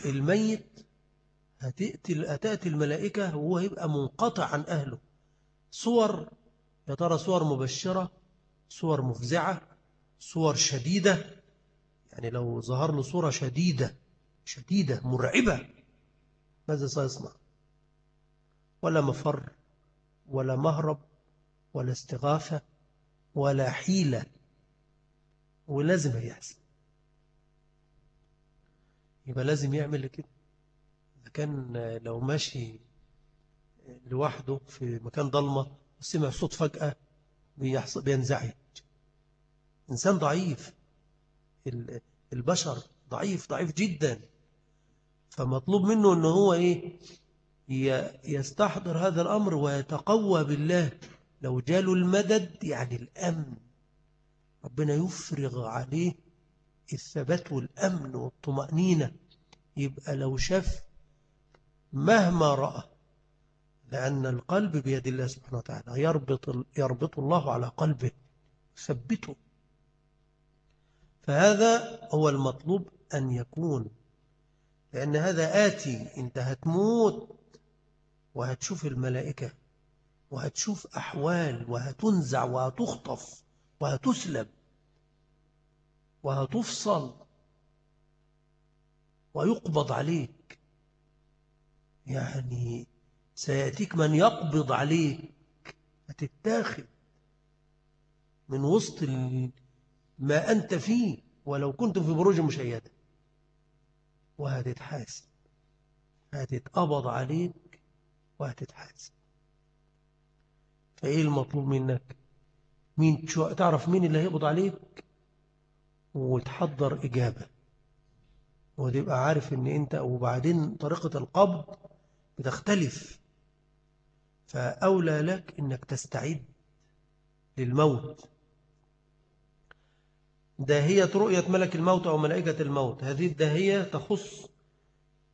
Speaker 1: الميت هتأتي, هتأتي الملائكة وهو هيبقى منقطع عن أهله. صور يا ترى صور مبشرة صور مفزعة صور شديدة؟ يعني لو ظهر له صورة شديدة شديدة مرعبة ماذا سيصنع؟ ولا مفر. ولا مهرب ولا استغاثة ولا حيلة ولازم هيحصل يبقى لازم يعمل كده. إذا كان لو ماشي لوحده في مكان ضلمة وسمع صوت فجأة بينزعج. إنسان ضعيف. البشر ضعيف ضعيف جدا. فمطلوب منه أنه هو إيه؟ يستحضر هذا الأمر ويتقوى بالله. لو جاله المدد يعني الأمن. ربنا يفرغ عليه الثبات والأمن والطمأنينة. يبقى لو شاف مهما رأى لأن القلب بيد الله سبحانه وتعالى. يربط, يربط الله على قلبه. ثبته فهذا هو المطلوب أن يكون. لأن هذا آتي. أنت هتموت وهتشوف الملائكة وهتشوف أحوال وهتنزع وهتخطف وهتسلب وهتفصل ويقبض عليك. يعني سيأتيك من يقبض عليك هتتاخد من وسط ما أنت فيه ولو كنت في بروج مشيدة. وهتتحاسب هتتقبض عليك. وهتتحاسب. فإيه المطلوب منك؟ مين تعرف مين اللي هيقبض عليك؟ وتحضر إجابة. وتبقى عارف إن انت وبعدين طريقة القبض بتختلف. فأولى لك إنك تستعد للموت. داهية رؤية ملك الموت أو ملائكة الموت. هذه الداهية تخص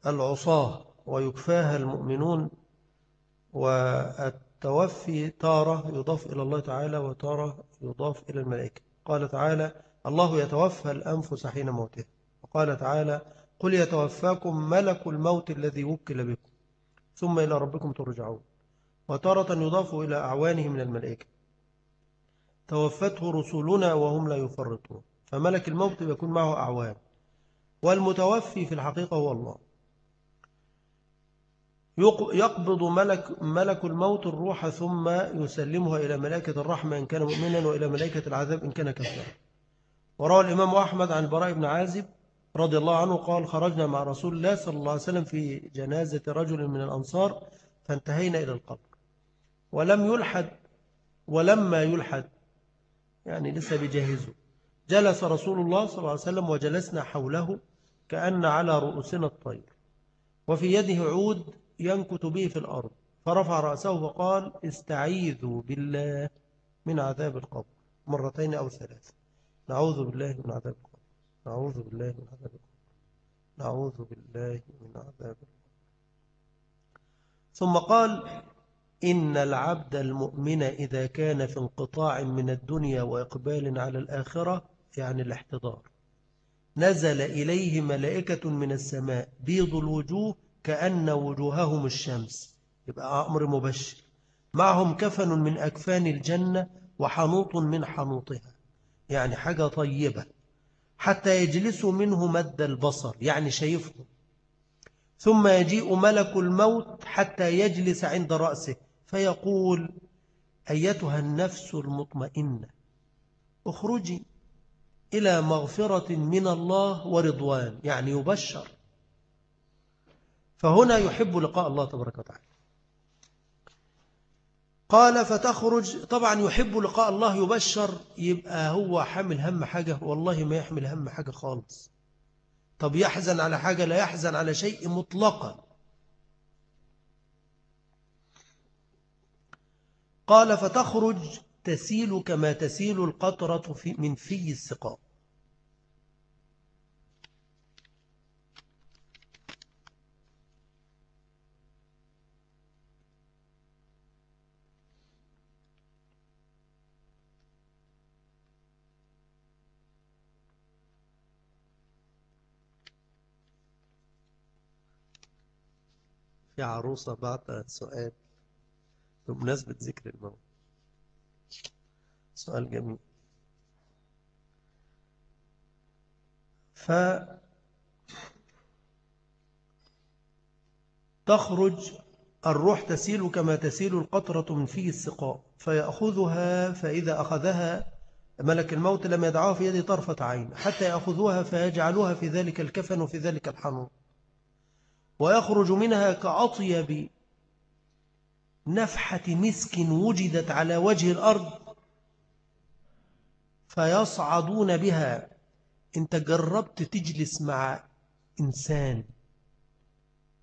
Speaker 1: العصاة ويكفاها المؤمنون والتوفي تارة يضاف إلى الله تعالى وتارة يضاف إلى الملائكة. قال تعالى الله يتوفى الأنفس حين موتها. وقال تعالى قل يتوفاكم ملك الموت الذي وكل بكم ثم إلى ربكم ترجعون. وتارة يضاف إلى أعوانه من الملائكة. توفته رسولنا وهم لا يفرطون. فملك الموت يكون معه أعوان. والمتوفي في الحقيقة هو الله. يقبض ملك, ملك الموت الروح ثم يسلمها إلى ملائكة الرحمة إن كان مؤمنا وإلى ملائكة العذاب إن كان كفارا وروى الإمام أحمد عن البراء بن عازب رضي الله عنه قال خرجنا مع رسول الله صلى الله عليه وسلم في جنازة رجل من الأنصار فانتهينا إلى القبر. ولم يلحد ولما يلحد يعني لسه بيجهزه. جلس رسول الله صلى الله عليه وسلم وجلسنا حوله كأن على رؤوسنا الطير. وفي يده عود ينكت به في الأرض. فرفع رأسه وقال استعيذوا بالله من عذاب القبر. مرتين أو ثلاثة. نعوذ بالله من عذاب القبر. نعوذ بالله من عذاب القبر. نعوذ بالله من عذاب القبر. ثم قال إن العبد المؤمن إذا كان في انقطاع من الدنيا وإقبال على الآخرة يعني الاحتضار نزل إليه ملائكة من السماء بيض الوجوه كأن وجوههم الشمس. يبقى أمر مبشر. معهم كفن من أكفان الجنة وحنوط من حنوطها. يعني حاجة طيبة. حتى يجلسوا منه مد البصر يعني شايفهم. ثم يجيء ملك الموت حتى يجلس عند رأسه فيقول أيتها النفس المطمئنة اخرجي إلى مغفرة من الله ورضوان. يعني يبشر. فهنا يحب لقاء الله تبارك وتعالى. قال فتخرج طبعا يحب لقاء الله يبشر يبقى هو حامل هم حاجة. والله ما يحمل هم حاجة خالص. طب يحزن على حاجة؟ لا يحزن على شيء مطلقا. قال فتخرج تسيل كما تسيل القطرة في من في السقاء. في عروسة بعد سؤال بمناسبة ذكر الموت. سؤال جميل. ف تخرج الروح تسيل كما تسيل القطرة من فيه السقاء فيأخذها فإذا أخذها ملك الموت لم يدعوها في يده طرفة عين حتى يأخذوها فيجعلوها في ذلك الكفن وفي ذلك الحنون. ويخرج منها كأطيب نفحة مسك وجدت على وجه الأرض فيصعدون بها. انت جربت تجلس مع إنسان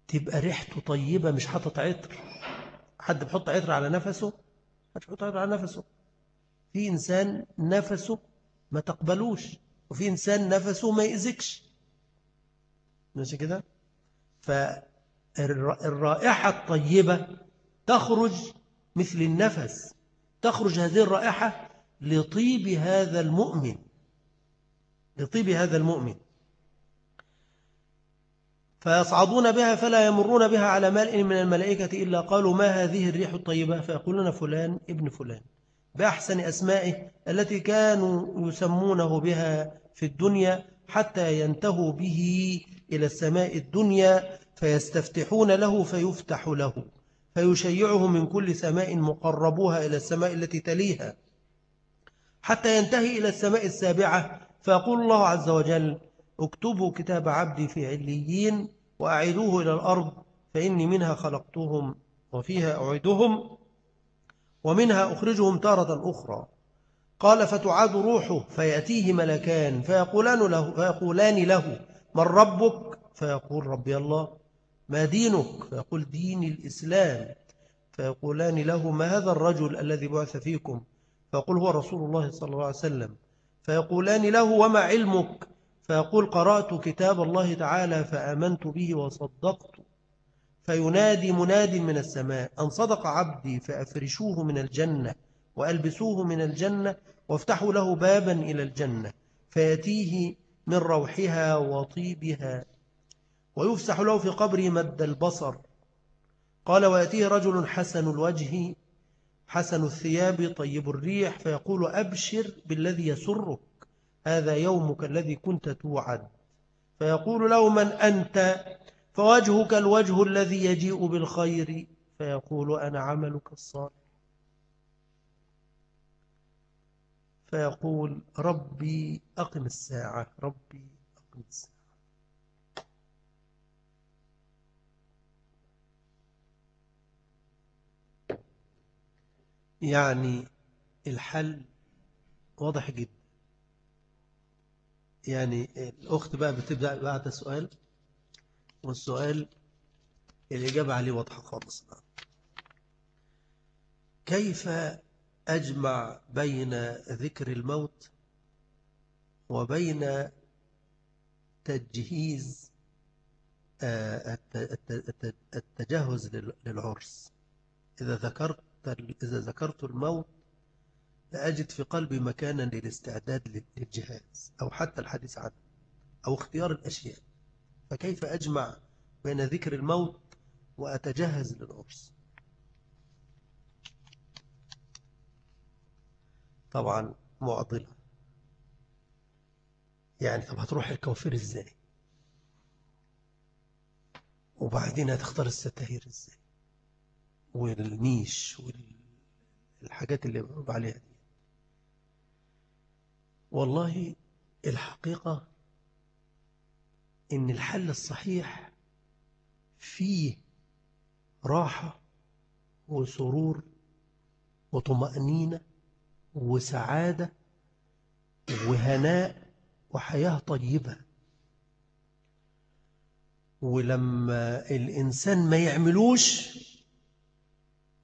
Speaker 1: تبقى ريحته طيبة مش حاطط عطر. حد بحط عطر على نفسه؟ حد بحط عطر على نفسه. في إنسان نفسه ما تقبلوش وفي إنسان نفسه ما يأذكش. ماشي كده؟ فالرائحة الطيبة تخرج مثل النفس تخرج هذه الرائحة لطيب هذا المؤمن لطيب هذا المؤمن. فيصعدون بها فلا يمرون بها على ملء من الملائكة إلا قالوا ما هذه الريح الطيبة؟ فيقولون فلان ابن فلان. بأحسن أسمائه التي كانوا يسمونه بها في الدنيا حتى ينتهوا به إلى السماء الدنيا فيستفتحون له فيفتح له فيشيعه من كل سماء مقربوها إلى السماء التي تليها حتى ينتهي إلى السماء السابعة. فيقول الله عز وجل اكتبوا كتاب عبدي في عليين وأعيدوه إلى الأرض فإني منها خلقتهم وفيها أعيدهم ومنها أخرجهم تارة أخرى. قال فتعاد روحه فيأتيه ملكان فيقولان له, فيقولان له من ربك؟ فيقول ربي الله ما دينك؟ فيقول دين الإسلام. فيقولان له ما هذا الرجل الذي بعث فيكم؟ فيقول هو رسول الله صلى الله عليه وسلم. فيقولان له وما علمك؟ فيقول قرأت كتاب الله تعالى فآمنت به وصدقت. فينادي مناد من السماء أن صدق عبدي فأفرشوه من الجنة وألبسوه من الجنة وافتحوا له بابا إلى الجنة. فيأتيه من روحها وطيبها ويفسح له في قبره مد البصر. قال ويأتيه رجل حسن الوجه حسن الثياب طيب الريح فيقول أبشر بالذي يسرك هذا يومك الذي كنت توعد. فيقول له من أنت؟ فوجهك الوجه الذي يجيء بالخير. فيقول أنا عملك الصالح. فيقول ربي أقم الساعة ربي أقم الساعة. يعني الحل واضح جدا. يعني الأخت بقى بتبدأ بعد سؤال والسؤال الإجابة عليه واضحة خالص. كيف أجمع بين ذكر الموت وبين تجهيز آه، التجهز للعرس. إذا ذكرت إذا ذكرت الموت لأجد في قلبي مكانا للاستعداد للجهاز أو حتى الحديث عنه أو اختيار الأشياء. فكيف أجمع بين ذكر الموت وأتجهز للعرس؟ طبعا معضلة. يعني طب هتروح الكوافير إزاي؟ وبعدين هتختار الستاهير إزاي؟ والنيش والحاجات اللي بقول عليها دي. والله الحقيقة إن الحل الصحيح فيه راحة وسرور وطمأنينة وسعادة وهناء وحياة طيبة. ولما الإنسان ما يعملوش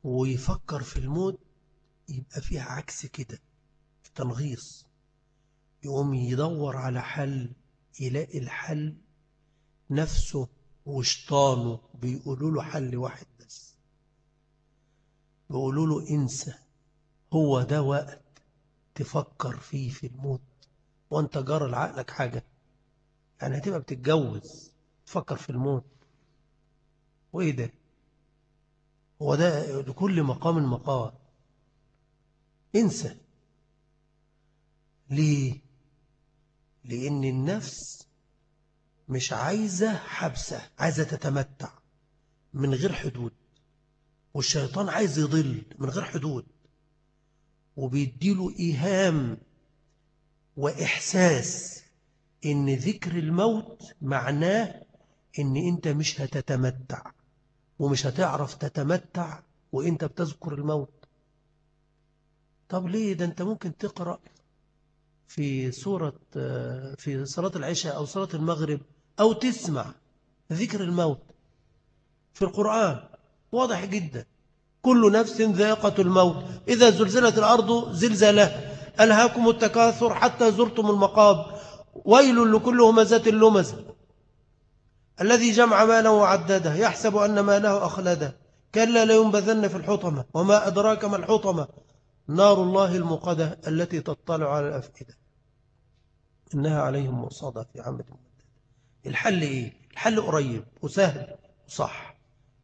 Speaker 1: ويفكر في الموت يبقى فيها عكس كده تنغيص يقوم يدور على حل يلاقي الحل. نفسه وشطانه بيقولوا له حل واحد بس. بيقولوا له انسى. هو ده وقت تفكر فيه في الموت. وانت جار لعقلك حاجة. يعني هتبقى بتتجوز تفكر في الموت. وإيه ده؟ هو ده لكل مقام مقام انسى. ليه؟ لأن النفس مش عايزة حبسة عايزة تتمتع من غير حدود. والشيطان عايز يضل من غير حدود. وبيديله إيهام وإحساس إن ذكر الموت معناه إن أنت مش هتتمتع ومش هتعرف تتمتع وإنت بتذكر الموت. طب ليه؟ ده أنت ممكن تقرأ في سورة في صلاة العشاء أو صلاة المغرب أو تسمع ذكر الموت في القرآن. واضح جدا. كل نفس ذائقة الموت. إذا زلزلت الأرض زلزالها ألهاكم التكاثر حتى زرتم المقاب. ويل لكل همزة لمزة الذي جمع ماله وعدده. يحسب أن ماله أخلده. كلا لينبذن في الحطمة. وما أدراك ما الحطمة. نار الله المقدة التي تطلع على الأفئدة. إنها عليهم مصادة في عامة الحل إيه؟ الحل قريب وسهل وصح.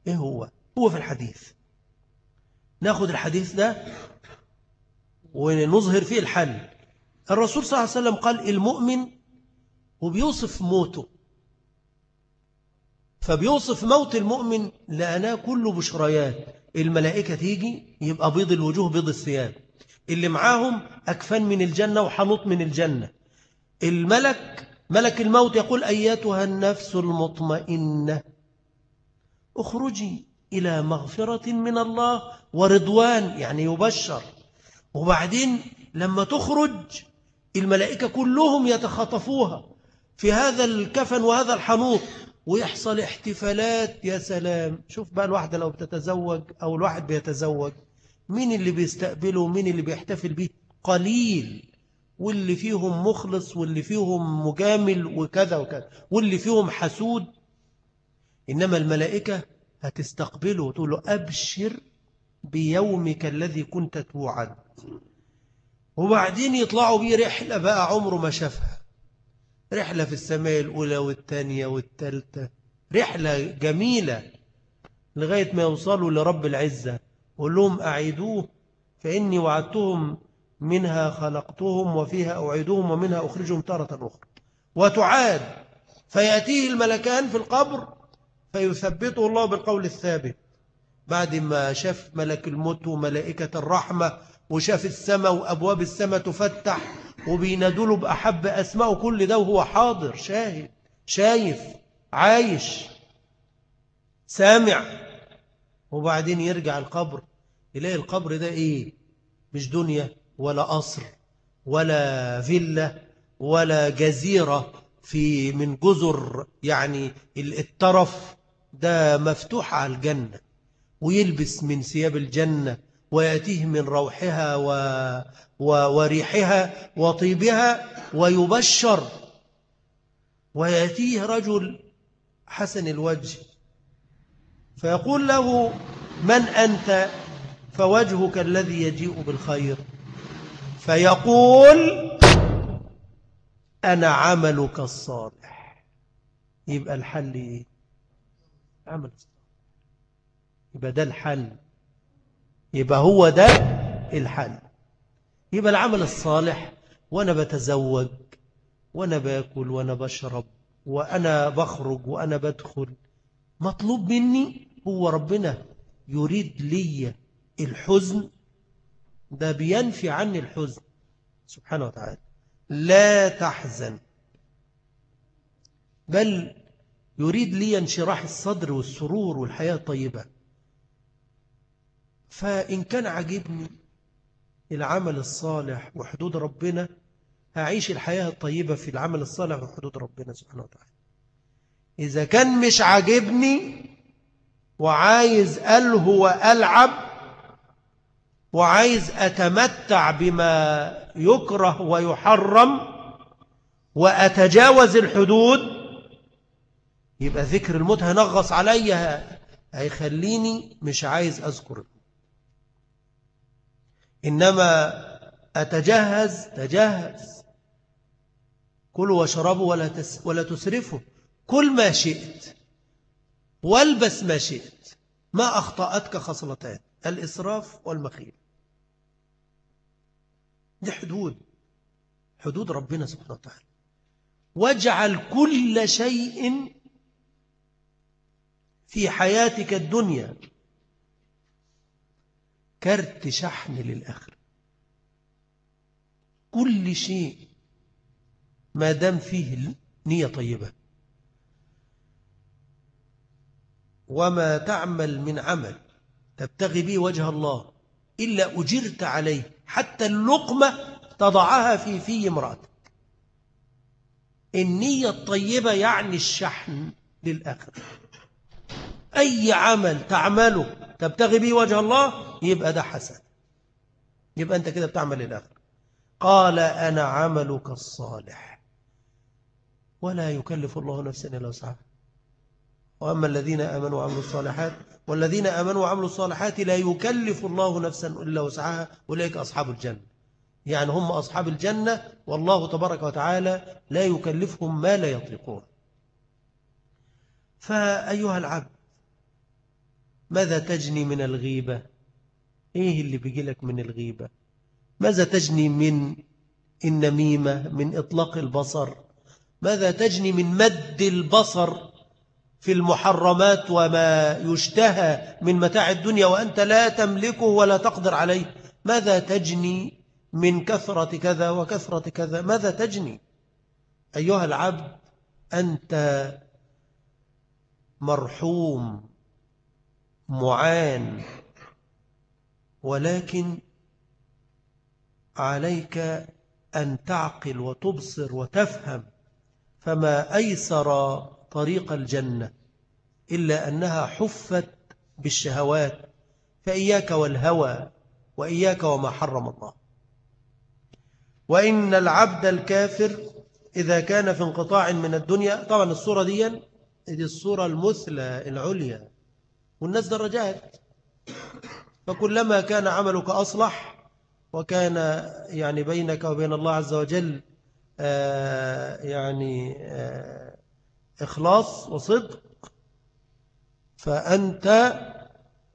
Speaker 1: إيه هو؟ هو في الحديث. ناخد الحديث ده ونظهر فيه الحل. الرسول صلى الله عليه وسلم قال المؤمن وبيوصف موته. فبيوصف موت المؤمن لأناه كله بشريات. الملائكة تيجي يبقى بيض الوجوه بيض الثياب. اللي معاهم أكفان من الجنة وحنوط من الجنة. الملك ملك الموت يقول أياتها النفس المطمئنة. اخرجي. إلى مغفرة من الله ورضوان يعني يبشر. وبعدين لما تخرج الملائكة كلهم يتخطفوها في هذا الكفن وهذا الحنوط ويحصل احتفالات يا سلام. شوف بقى الواحدة لو بتتزوج أو الواحد بيتزوج مين اللي بيستقبله ومين اللي بيحتفل به قليل. واللي فيهم مخلص واللي فيهم مجامل وكذا وكذا. واللي فيهم حسود. إنما الملائكة هتستقبله وتقول له أبشر بيومك الذي كنت توعد. وبعدين يطلعوا بيه رحلة بقى عمره ما شافها. رحلة في السماء الأولى والثانية والثالثة. رحلة جميلة لغاية ما يوصلوا لرب العزة. قل لهم أعيدوه فإني وعدتهم منها خلقتهم وفيها أعيدهم ومنها أخرجهم تارة أخرى. وتعاد فيأتيه الملكان في القبر فيثبته الله بالقول الثابت. بعد ما شاف ملك الموت وملائكة الرحمة وشاف السماء وأبواب السماء تفتح وبينادوا له بأحب أسماء كل ده وهو حاضر شاهد شايف عايش سامع. وبعدين يرجع القبر يلاقي القبر ده إيه؟ مش دنيا ولا قصر ولا فيلا ولا جزيرة في من جزر يعني الطرف. ده مفتوح على الجنة ويلبس من ثياب الجنة ويأتيه من روحها و... و... وريحها وطيبها ويبشر. ويأتيه رجل حسن الوجه فيقول له من أنت؟ فوجهك الذي يجيء بالخير. فيقول أنا عملك الصالح. يبقى الحل إيه؟ عمل يبقى ده الحل. يبقى هو ده الحل. يبقى العمل الصالح وأنا بتزوج وأنا باكل وأنا بشرب وأنا بخرج وأنا بدخل مطلوب مني هو ربنا يريد لي الحزن. ده بينفي عني الحزن. سبحانه وتعالى. لا تحزن. بل يريد لي انشراح الصدر والسرور والحياة الطيبة. فإن كان عجبني العمل الصالح وحدود ربنا هعيش الحياة الطيبة في العمل الصالح وحدود ربنا سبحانه وتعالى. إذا كان مش عاجبني وعايز ألهو وألعب وعايز أتمتع بما يكره ويحرم وأتجاوز الحدود يبقى ذكر الموت هنغص علي هيخليني مش عايز أذكر. إنما أتجهز تجهز. كلوا واشربوا ولا, تس ولا تسرفوا. كل ما شئت والبس ما شئت. ما أخطأتك خصلتان الإسراف والمخيل. دي حدود. حدود ربنا سبحانه وتعالى. واجعل كل شيء في حياتك الدنيا كرت شحن للآخر. كل شيء ما دام فيه نية طيبة. وما تعمل من عمل تبتغي به وجه الله إلا أجرت عليه حتى اللقمة تضعها في في امرأتك. النية الطيبة يعني الشحن للآخر. أي عمل تعمله تبتغي به وجه الله يبقى ده حسن. يبقى أنت كده بتعمل للآخر قال أنا عملك الصالح. ولا يكلف الله نفسا إلا وسعها. وأما الذين آمنوا وعملوا الصالحات والذين آمنوا وعملوا الصالحات لا يكلف الله نفسا إلا وسعها. أولئك أصحاب الجنة. يعني هم أصحاب الجنة والله تبارك وتعالى لا يكلفهم ما لا يطيقون. فأيها العبد ماذا تجني من الغيبة؟ إيه اللي بيجي لك من الغيبة؟ ماذا تجني من النميمة من إطلاق البصر؟ ماذا تجني من مد البصر في المحرمات وما يشتهى من متاع الدنيا وأنت لا تملكه ولا تقدر عليه؟ ماذا تجني من كثرة كذا وكثرة كذا؟ ماذا تجني؟ أيها العبد أنت مرحوم معان ولكن عليك أن تعقل وتبصر وتفهم فما أيسر طريق الجنة إلا أنها حفت بالشهوات فإياك والهوى وإياك وما حرم الله. وإن العبد الكافر إذا كان في انقطاع من الدنيا طبعا الصورة دي دي الصورة المثلى العليا. والناس درجات. فكلما كان عملك أصلح وكان يعني بينك وبين الله عز وجل آه يعني آه إخلاص وصدق فأنت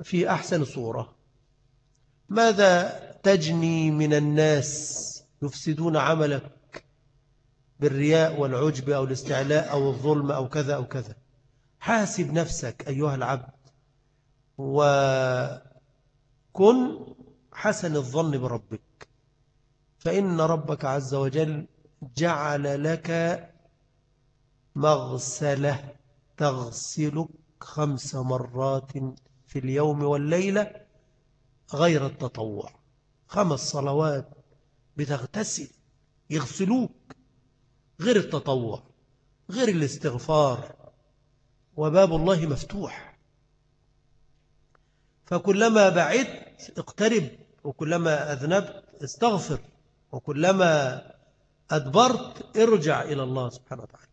Speaker 1: في أحسن صورة. ماذا تجني من الناس يفسدون عملك بالرياء والعجب أو الاستعلاء أو الظلم أو كذا أو كذا؟ حاسب نفسك أيها العبد. وكن حسن الظن بربك. فإن ربك عز وجل جعل لك مغسلة تغسلك خمس مرات في اليوم والليلة غير التطوع. خمس صلوات بتغتسل يغسلوك غير التطوع غير الاستغفار وباب الله مفتوح. فكلما بعدت اقترب وكلما أذنبت استغفر وكلما أدبرت ارجع إلى الله سبحانه وتعالى.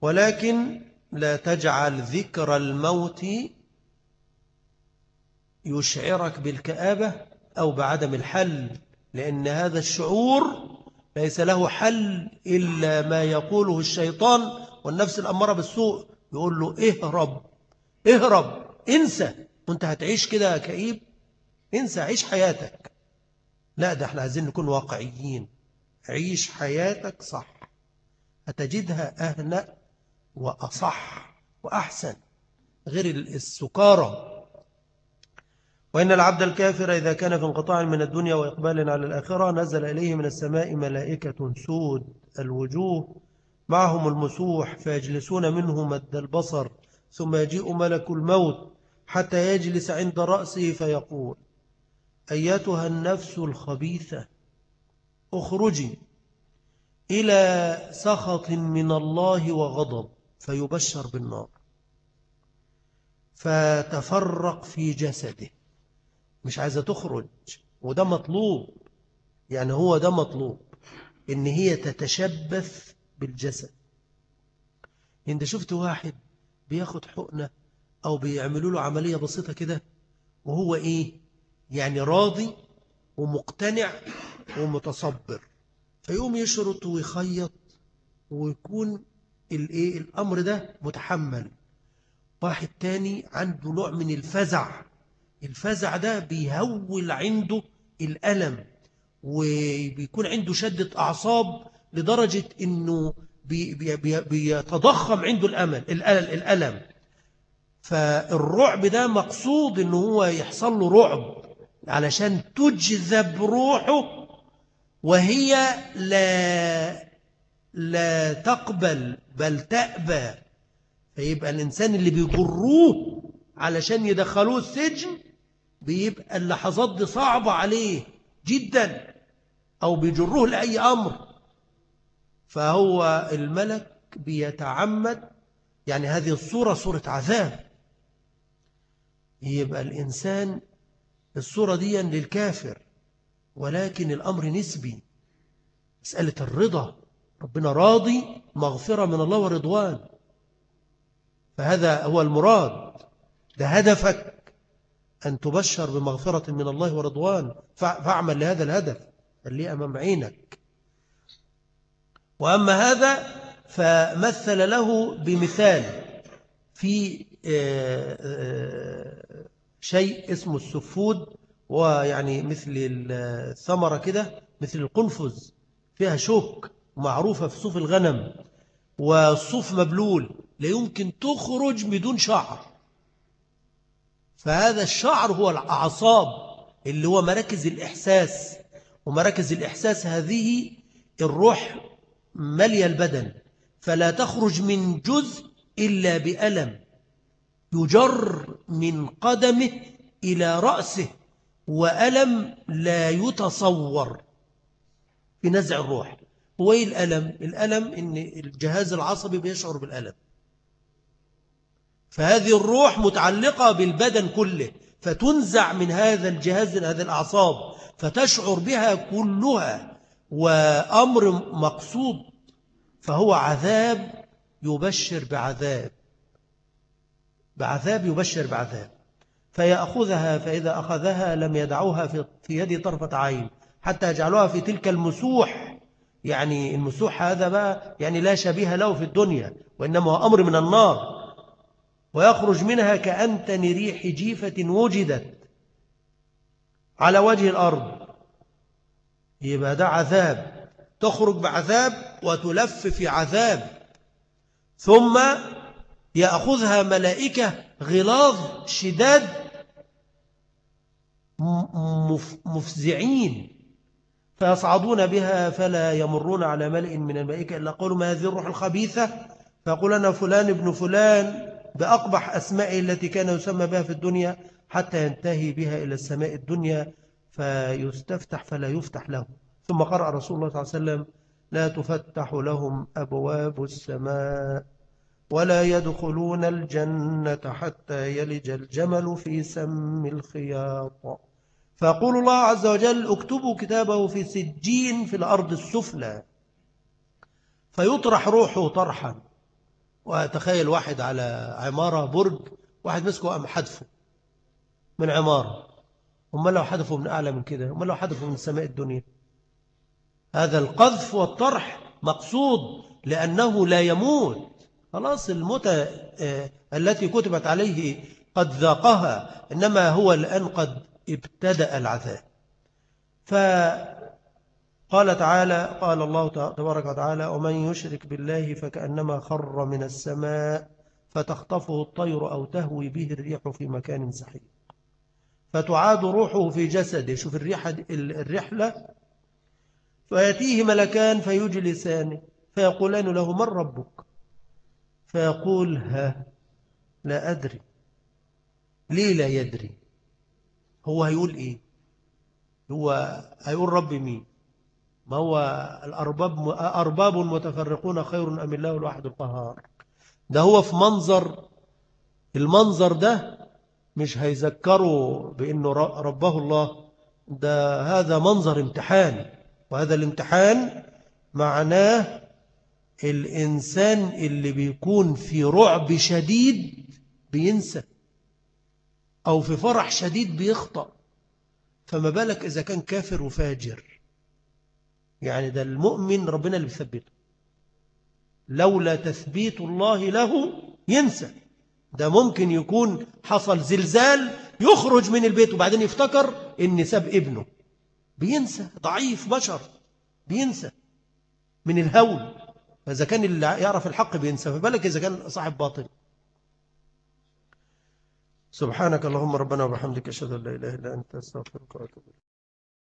Speaker 1: ولكن لا تجعل ذكر الموت يشعرك بالكآبة أو بعدم الحل لأن هذا الشعور ليس له حل إلا ما يقوله الشيطان والنفس الأمارة بالسوء يقول له اهرب اهرب. انسى. وانت هتعيش كده كئيب. انسى عيش حياتك. لا ده إحنا عايزين نكون واقعيين. عيش حياتك صح. هتجدها أهنأ وأصح وأحسن غير السكارى. وإن العبد الكافر إذا كان في انقطاع من الدنيا وإقبال على الآخرة نزل إليه من السماء ملائكة سود الوجوه. معهم المسوح فيجلسون منه مد البصر. ثم يجيء ملك الموت حتى يجلس عند رأسه فيقول أيتها النفس الخبيثة؟ اخرجي إلى سخط من الله وغضب فيبشر بالنار. فتفرق في جسده. مش عايزة تخرج وده مطلوب. يعني هو ده مطلوب إن هي تتشبث بالجسد. انت شفت واحد بياخد حقنة أو بيعملوا له عملية بسيطة كده وهو إيه؟ يعني راضي ومقتنع ومتصبر. فيقوم يشرط ويخيط ويكون الايه الأمر ده متحمل. واحد تاني عنده نوع من الفزع. الفزع ده بيهول عنده الألم وبيكون عنده شدة أعصاب لدرجة أنه بي بي بيتضخم عنده الأمل الألم. فالرعب ده مقصود أنه هو يحصل له رعب علشان تجذب روحه وهي لا لا تقبل بل تأبى. فيبقى الإنسان اللي بيجروه علشان يدخلوه السجن بيبقى اللحظات دي صعبة عليه جدا أو بيجروه لأي أمر. فهو الملك بيتعمد يعني هذه الصورة صورة عذاب. يبقى الإنسان الصورة دي للكافر ولكن الأمر نسبي. مسألة الرضا ربنا راضي مغفرة من الله ورضوان. فهذا هو المراد. ده هدفك أن تبشر بمغفرة من الله ورضوان. فاعمل لهذا الهدف اللي أمام عينك. وأما هذا فمثل له بمثال في آه، آه، شيء اسمه السفود ويعني مثل الثمرة كده مثل القنفذ فيها شوك معروفة في صوف الغنم والصوف مبلول لا يمكن تخرج بدون شعر. فهذا الشعر هو الأعصاب اللي هو مراكز الإحساس ومراكز الإحساس هذه الروح ملي البدن فلا تخرج من جزء إلا بألم. يجر من قدمه إلى رأسه وألم لا يتصور. في نزع الروح. هو إيه الألم؟ الألم إن الجهاز العصبي بيشعر بالألم. فهذه الروح متعلقة بالبدن كله فتنزع من هذا الجهاز هذه الأعصاب فتشعر بها كلها. وأمر مقصود فهو عذاب يبشر بعذاب. بعذاب يبشر بعذاب. فيأخذها فإذا أخذها لم يدعوها في يد طرفة عين حتى يجعلوها في تلك المسوح. يعني المسوح هذا بقى يعني لا شبيه له في الدنيا وإنما هو أمر من النار. ويخرج منها كأنتن ريح جيفة وجدت على وجه الأرض. يبقى ده عذاب. تخرج بعذاب وتلف في عذاب. ثم يأخذها ملائكة غلاظ شداد مفزعين فيصعدون بها فلا يمرون على ملئ من الملائكة إلا قولوا ما هذه الروح الخبيثة فيقول أنا فلان ابن فلان بأقبح أسمائه التي كان يسمى بها في الدنيا حتى ينتهي بها إلى السماء الدنيا فيستفتح فلا يفتح له. ثم قرأ رسول الله صلى الله عليه وسلم لا تفتح لهم أبواب السماء ولا يدخلون الجنة حتى يلج الجمل في سم الخياط. فيقول الله عز وجل اكتبوا كتابه في سجين في الأرض السفلى. فيطرح روحه طرحا. وتخيل واحد على عمارة برج واحد مسكه أم حدفه من عمارة. هم لو حدفوا من أعلى من كده هم لو حدفوا من سماء الدنيا. هذا القذف والطرح مقصود لأنه لا يموت. خلاص الموتى آه، التي كتبت عليه قد ذاقها إنما هو الآن قد ابتدأ العذاب. فقال تعالى قال الله تبارك وتعالى ومن يشرك بالله فكأنما خر من السماء فتخطفه الطير أو تهوي به الريح في مكان سحيق. فتعاد روحه في جسده. شوف الريحة الرحلة. فيأتيه ملكان فيجلسانه فيقولان له من ربك؟ فيقول ها لا أدري. ليه لا يدري؟ هو هيقول إيه؟ هو هيقول رب مين؟ ما هو الأرباب أرباب متفرقون خير أم الله الواحد القهار؟ ده هو في منظر المنظر ده مش هيذكروا بأنه ربه الله. ده هذا منظر امتحان وهذا الامتحان معناه الإنسان اللي بيكون في رعب شديد بينسى أو في فرح شديد بيخطأ. فما بالك إذا كان كافر وفاجر؟ يعني ده المؤمن ربنا اللي بيثبته. لولا تثبيت الله له ينسى. ده ممكن يكون حصل زلزال يخرج من البيت وبعدين يفتكر إن ساب ابنه. بينسى ضعيف بشر بينسى من الهول. فإذا كان اللي يعرف الحق بينسى فبالك إذا كان صاحب باطل. سبحانك اللهم ربنا وبحمدك أشهد أن لا إله إلا أنت أستغفرك وأتوب